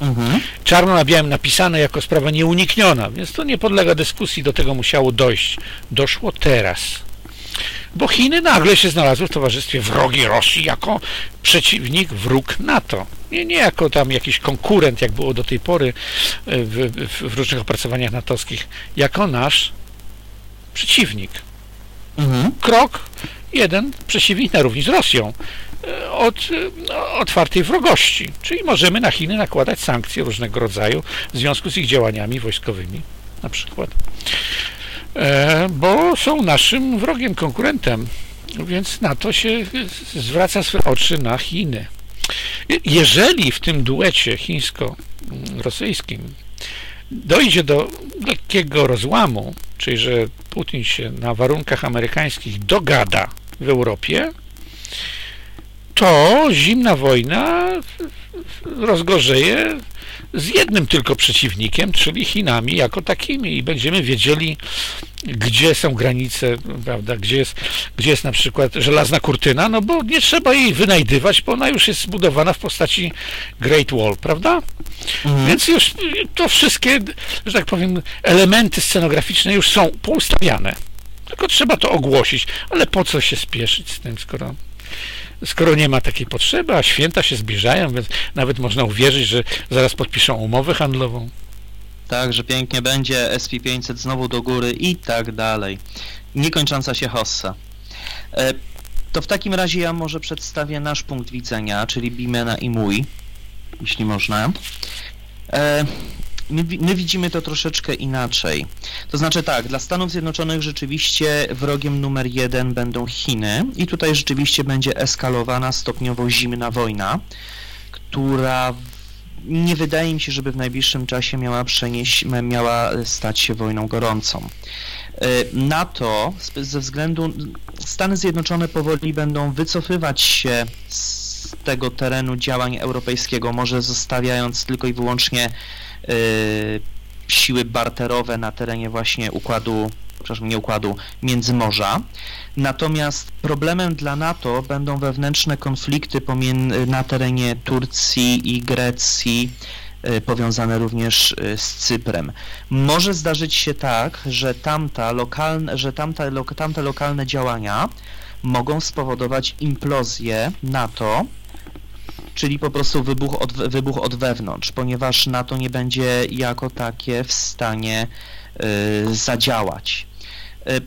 Mhm. Czarno na białym napisane jako sprawa nieunikniona, więc to nie podlega dyskusji, do tego musiało dojść. Doszło teraz. Bo Chiny nagle się znalazły w towarzystwie wrogi Rosji jako przeciwnik, wróg NATO. Nie, nie jako tam jakiś konkurent, jak było do tej pory w, w, w różnych opracowaniach natowskich, jako nasz przeciwnik. Mhm. Krok jeden, przeciwnik na równi z Rosją e, od no, otwartej wrogości. Czyli możemy na Chiny nakładać sankcje różnego rodzaju w związku z ich działaniami wojskowymi na przykład. E, bo są naszym wrogiem, konkurentem. Więc na to się zwraca swe oczy na Chiny. Jeżeli w tym duecie chińsko-rosyjskim dojdzie do lekkiego rozłamu, czyli że Putin się na warunkach amerykańskich dogada w Europie, to zimna wojna rozgorzeje z jednym tylko przeciwnikiem, czyli Chinami jako takimi i będziemy wiedzieli, gdzie są granice, prawda, gdzie jest, gdzie jest na przykład żelazna kurtyna, no bo nie trzeba jej wynajdywać, bo ona już jest zbudowana w postaci Great Wall, prawda? Mhm. Więc już to wszystkie, że tak powiem, elementy scenograficzne już są poustawiane. Tylko trzeba to ogłosić, ale po co się spieszyć z tym, skoro skoro nie ma takiej potrzeby, a święta się zbliżają, więc nawet można uwierzyć, że zaraz podpiszą umowę handlową. Tak, że pięknie będzie, SP500 znowu do góry i tak dalej. Niekończąca się hossa. E, to w takim razie ja może przedstawię nasz punkt widzenia, czyli Bimena i mój, jeśli można. E, my, my, widzimy to troszeczkę inaczej. To znaczy tak, dla Stanów Zjednoczonych rzeczywiście wrogiem numer jeden będą Chiny i tutaj rzeczywiście będzie eskalowana stopniowo zimna wojna, która nie wydaje mi się, żeby w najbliższym czasie miała przenieść, miała stać się wojną gorącą. E, NATO ze względu Stany Zjednoczone powoli będą wycofywać się z tego terenu działań europejskiego, może zostawiając tylko i wyłącznie siły barterowe na terenie właśnie układu, przepraszam, nie układu, Międzymorza. Natomiast problemem dla NATO będą wewnętrzne konflikty na terenie Turcji i Grecji, y, powiązane również y, z Cyprem. Może zdarzyć się tak, że, tamta lokalne, że tamta, tamte lokalne działania mogą spowodować implozję NATO czyli po prostu wybuch od, wybuch od wewnątrz, ponieważ NATO nie będzie jako takie w stanie y, zadziałać. Y,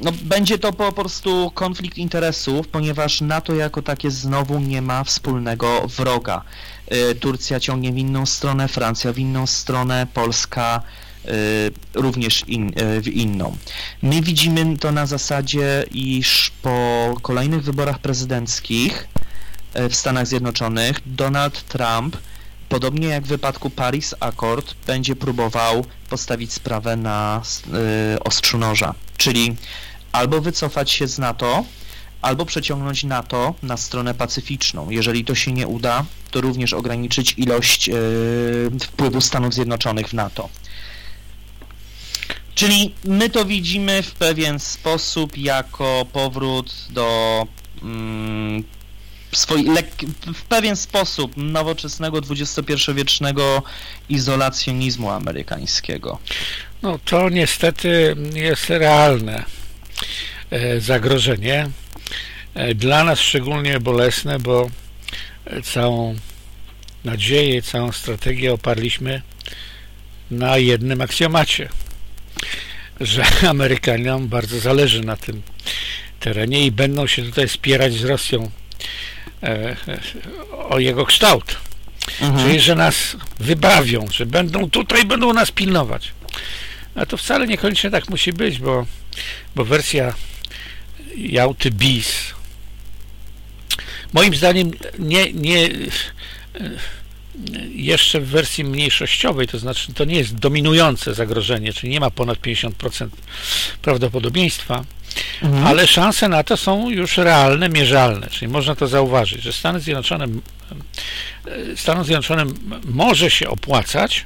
no, będzie to po prostu konflikt interesów, ponieważ NATO jako takie znowu nie ma wspólnego wroga. Y, Turcja ciągnie w inną stronę, Francja w inną stronę, Polska również in, w inną. My widzimy to na zasadzie, iż po kolejnych wyborach prezydenckich w Stanach Zjednoczonych Donald Trump, podobnie jak w wypadku Paris Accord, będzie próbował postawić sprawę na y, ostrzu noża, czyli albo wycofać się z NATO, albo przeciągnąć NATO na stronę pacyficzną. Jeżeli to się nie uda, to również ograniczyć ilość y, wpływu Stanów Zjednoczonych w NATO. Czyli my to widzimy w pewien sposób jako powrót do mm, swój w pewien sposób nowoczesnego XXI-wiecznego izolacjonizmu amerykańskiego. No to niestety jest realne e, zagrożenie. E, dla nas szczególnie bolesne, bo całą nadzieję, całą strategię oparliśmy na jednym aksjomacie, że Amerykanom bardzo zależy na tym terenie i będą się tutaj spierać z Rosją e, o jego kształt. Mhm. Czyli, że nas wybawią, że będą tutaj, będą nas pilnować. A to wcale niekoniecznie tak musi być, bo, bo wersja Jałty BIS moim zdaniem nie, nie jeszcze w wersji mniejszościowej, to znaczy to nie jest dominujące zagrożenie, czyli nie ma ponad 50% prawdopodobieństwa, mhm. ale szanse na to są już realne, mierzalne, czyli można to zauważyć, że Stany Zjednoczone Stanom Zjednoczonym może się opłacać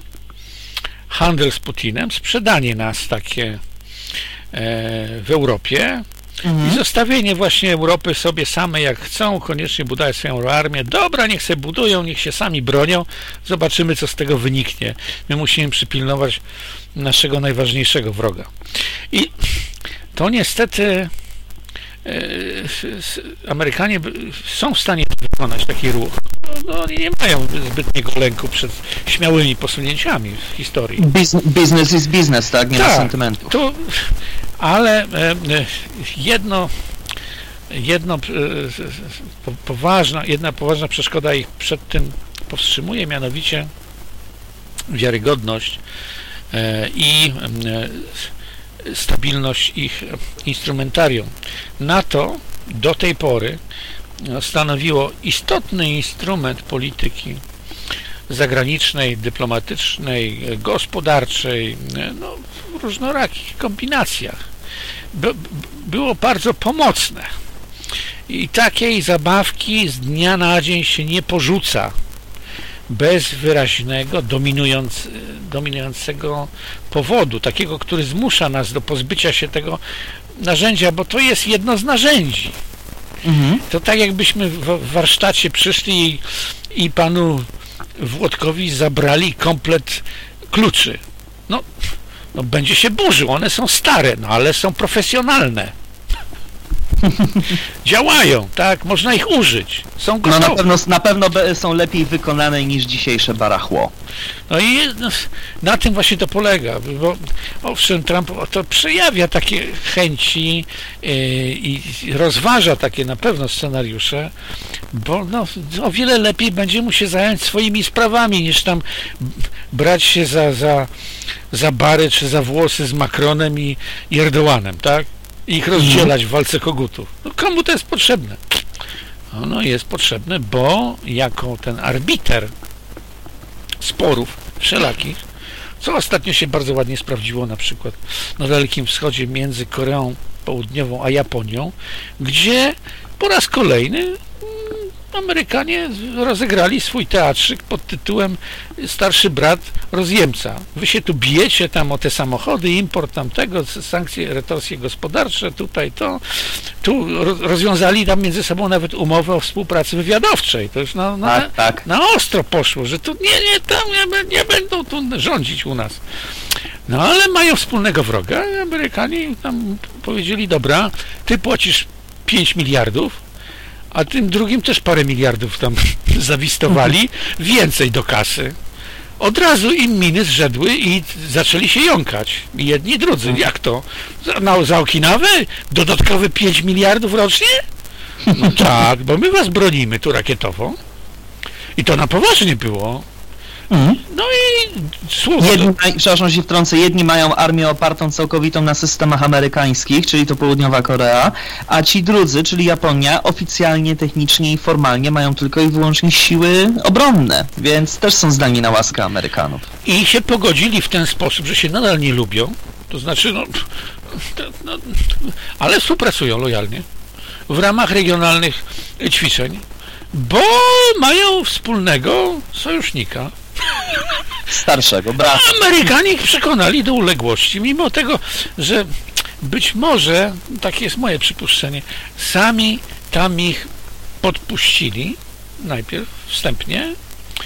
handel z Putinem, sprzedanie nas takie e, w Europie mhm. i zostawienie właśnie Europy sobie same jak chcą, koniecznie budować swoją armię. Dobra, niech się budują, niech się sami bronią, zobaczymy co z tego wyniknie. My musimy przypilnować naszego najważniejszego wroga. I to niestety e, Amerykanie są w stanie wykonać taki ruch. No, oni nie mają zbytniego lęku przed śmiałymi posunięciami w historii. Business is business, tak? Nie tak, ma sentymentu. To, ale e, e, jedno jedno poważna, jedna poważna przeszkoda ich przed tym powstrzymuje, mianowicie wiarygodność i stabilność ich instrumentarium. NATO do tej pory stanowiło istotny instrument polityki zagranicznej, dyplomatycznej, gospodarczej, no, w różnorakich kombinacjach. było bardzo pomocne. I takiej zabawki z dnia na dzień się nie porzuca bez wyraźnego, dominując, dominującego powodu, takiego, który zmusza nas do pozbycia się tego narzędzia, bo to jest jedno z narzędzi. Mhm. To tak jakbyśmy w warsztacie przyszli i, i panu Włodkowi zabrali komplet kluczy. No, no będzie się burzył, one są stare, no ale są profesjonalne. Działają, tak? Można ich użyć. Są gotowe. No na pewno, na pewno są lepiej wykonane niż dzisiejsze barachło. No i no, na tym właśnie to polega, bo owszem, Trump to przejawia takie chęci yy, i rozważa takie na pewno scenariusze, bo no, o wiele lepiej będzie mu się zająć swoimi sprawami, niż tam brać się za, za, za bary czy za włosy z Macronem i, i Erdoganem, tak? I ich rozdzielać w walce kogutów. No komu to jest potrzebne? Ono jest potrzebne, bo jako ten arbiter sporów wszelakich, co ostatnio się bardzo ładnie sprawdziło na przykład na Dalekim Wschodzie między Koreą Południową a Japonią, gdzie po raz kolejny Amerykanie rozegrali swój teatrzyk pod tytułem Starszy brat rozjemca. Wy się tu bijecie tam o te samochody, import tamtego, sankcje, retorsje gospodarcze, tutaj to. Tu rozwiązali tam między sobą nawet umowę o współpracy wywiadowczej. To już na, na, tak, tak. na ostro poszło, że tu nie, nie, tam nie, nie będą tu rządzić u nas. No ale mają wspólnego wroga. Amerykanie tam powiedzieli, dobra, ty płacisz 5 miliardów, a tym drugim też parę miliardów tam zawistowali, więcej do kasy. Od razu im miny zrzedły i zaczęli się jąkać. Jedni, drudzy. Jak to? Za, za Okinawę? Dodatkowe 5 miliardów rocznie? No tak, bo my was bronimy tu rakietowo. I to na poważnie było. Mhm. No i słowo. Jedni, przepraszam się wtrącę, jedni mają armię opartą całkowitą na systemach amerykańskich, czyli to Południowa Korea, a ci drudzy, czyli Japonia, oficjalnie, technicznie i formalnie mają tylko i wyłącznie siły obronne, więc też są zdani na łaskę Amerykanów. I się pogodzili w ten sposób, że się nadal nie lubią, to znaczy, no, no ale współpracują lojalnie w ramach regionalnych ćwiczeń, bo mają wspólnego sojusznika Starszego brata. Amerykanie ich przekonali do uległości, mimo tego, że być może, takie jest moje przypuszczenie, sami tam ich podpuścili, najpierw wstępnie,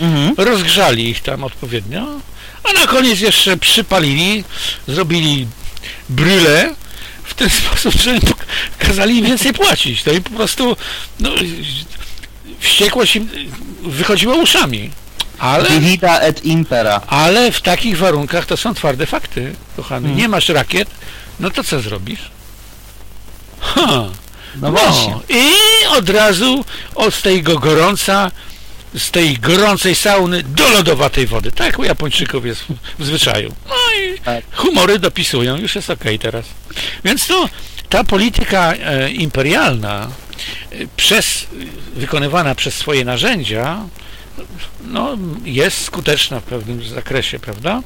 mhm. rozgrzali ich tam odpowiednio, a na koniec jeszcze przypalili, zrobili bryle w ten sposób, że kazali im więcej płacić. To i po prostu no, wściekłość im wychodziła uszami. Ale, Divida et impera. Ale w takich warunkach to są twarde fakty, kochany. Hmm. Nie masz rakiet, no to co zrobisz? Ha. No, no właśnie. I od razu od tego gorąca, z tej gorącej sauny do lodowatej wody. Tak u Japończyków jest w zwyczaju. No i tak. humory dopisują, już jest okej okay teraz. Więc to ta polityka e, imperialna e, przez, wykonywana przez swoje narzędzia no, jest skuteczna w pewnym zakresie, prawda?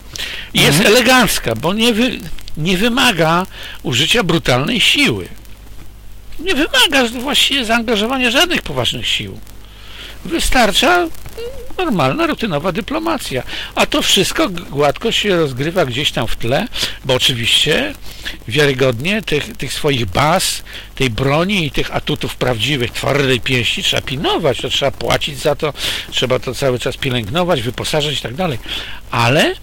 I jest mhm. elegancka, bo nie, wy, nie wymaga użycia brutalnej siły. Nie wymaga właściwie zaangażowania żadnych poważnych sił. Wystarcza normalna, rutynowa dyplomacja. A to wszystko gładko się rozgrywa gdzieś tam w tle, bo oczywiście wiarygodnie tych, tych swoich baz, tej broni i tych atutów prawdziwych, twardej pięści trzeba pilnować, to trzeba płacić za to, trzeba to cały czas pielęgnować, wyposażać i tak dalej. Ale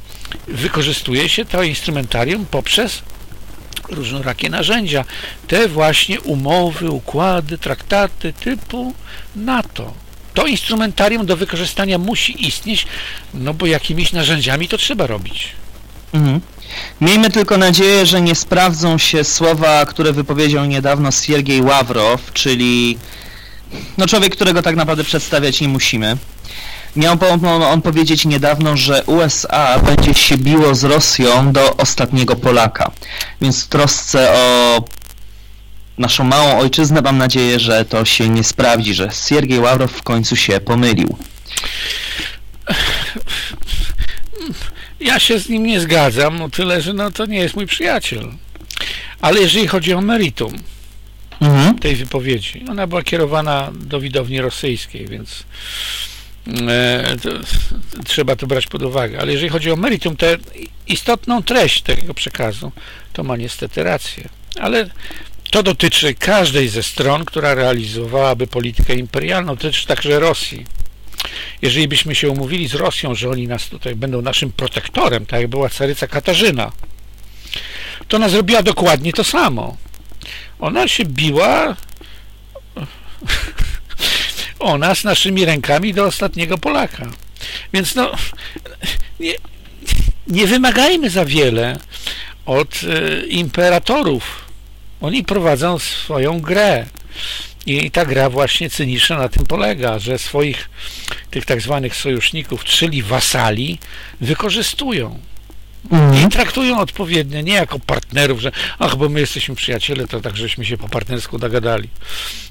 wykorzystuje się to instrumentarium poprzez różnorakie narzędzia. Te właśnie umowy, układy, traktaty typu NATO to instrumentarium do wykorzystania musi istnieć, no bo jakimiś narzędziami to trzeba robić. Mhm. Miejmy tylko nadzieję, że nie sprawdzą się słowa, które wypowiedział niedawno Siergiej Ławrow, czyli no człowiek, którego tak naprawdę przedstawiać nie musimy. Miał on, powiedzieć niedawno, że USA będzie się biło z Rosją do ostatniego Polaka. Więc w trosce o naszą małą ojczyznę. Mam nadzieję, że to się nie sprawdzi, że Siergiej Ławrow w końcu się pomylił. Ja się z nim nie zgadzam, o tyle, że no, to nie jest mój przyjaciel. Ale jeżeli chodzi o meritum mhm. tej wypowiedzi, ona była kierowana do widowni rosyjskiej, więc e, to, trzeba to brać pod uwagę. Ale jeżeli chodzi o meritum, tę istotną treść tego przekazu, to ma niestety rację. Ale to dotyczy każdej ze stron, która realizowałaby politykę imperialną, dotyczy także Rosji. Jeżeli byśmy się umówili z Rosją, że oni nas tutaj będą naszym protektorem, tak jak była caryca Katarzyna, to ona zrobiła dokładnie to samo. Ona się biła o nas naszymi rękami do ostatniego Polaka. Więc no, nie, nie wymagajmy za wiele od e, imperatorów oni prowadzą swoją grę. I ta gra właśnie cyniczna na tym polega, że swoich tych tak zwanych sojuszników, czyli wasali, wykorzystują. Mhm. I traktują odpowiednio, nie jako partnerów, że ach, bo my jesteśmy przyjaciele, to tak żeśmy się po partnersku dogadali.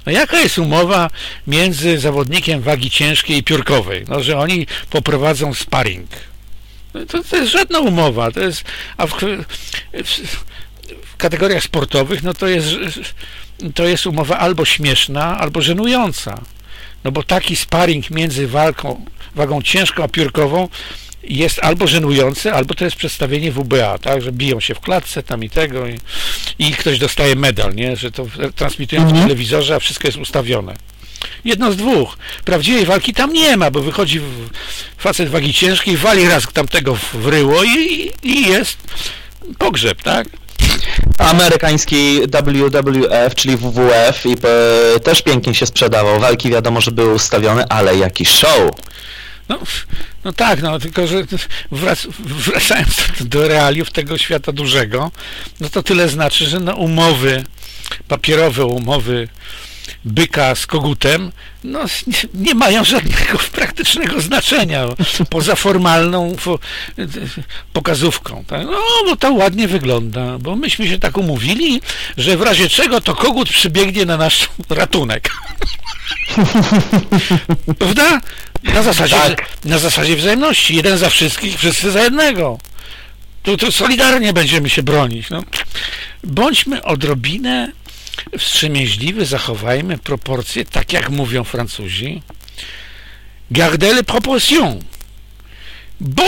No jaka jest umowa między zawodnikiem wagi ciężkiej i piórkowej? No, że oni poprowadzą sparring. No, to, to jest żadna umowa, to jest a w, w, w kategoriach sportowych, no to jest, to jest umowa albo śmieszna, albo żenująca. No bo taki sparring między walką, wagą ciężką a piórkową jest albo żenujący, albo to jest przedstawienie WBA, tak, że biją się w klatce tam i tego i, i ktoś dostaje medal, nie, że to transmitują mhm. w telewizorze, a wszystko jest ustawione. Jedno z dwóch. Prawdziwej walki tam nie ma, bo wychodzi facet wagi ciężkiej, wali raz tamtego w ryło i, i jest pogrzeb, tak? Amerykański WWF, czyli WWF i e, też pięknie się sprzedawał. Walki wiadomo, że były ustawione, ale jaki show! No, no tak, no tylko, że wrac, wracając do realiów tego świata dużego, no to tyle znaczy, że no umowy, papierowe umowy byka z kogutem, no, nie, mają żadnego praktycznego znaczenia poza formalną pokazówką. Tak? No, bo to ładnie wygląda, bo myśmy się tak umówili, że w razie czego to kogut przybiegnie na nasz ratunek. Prawda? Na zasadzie, tak. na zasadzie wzajemności. Jeden za wszystkich, wszyscy za jednego. Tu, tu solidarnie będziemy się bronić. No. Bądźmy odrobinę wstrzemięźliwy, zachowajmy proporcje, tak jak mówią Francuzi. Gardez les proportions. Bo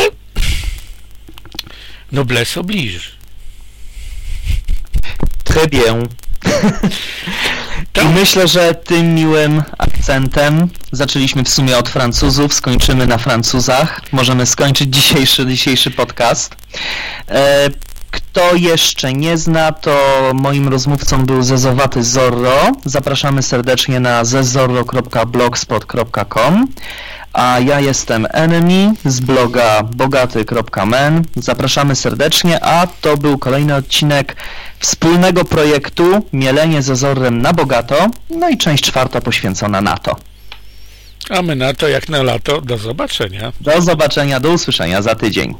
noblesse oblige. Très I myślę, że tym miłym akcentem zaczęliśmy w sumie od Francuzów, skończymy na Francuzach. Możemy skończyć dzisiejszy, dzisiejszy podcast. E, kto jeszcze nie zna, to moim rozmówcą był Zezowaty Zorro. Zapraszamy serdecznie na zezorro.blogspot.com a ja jestem Enemy z bloga bogaty.men. Zapraszamy serdecznie, a to był kolejny odcinek wspólnego projektu Mielenie z Ozorem na bogato, no i część czwarta poświęcona NATO. A my na to jak na lato. Do zobaczenia. Do zobaczenia, do usłyszenia za tydzień.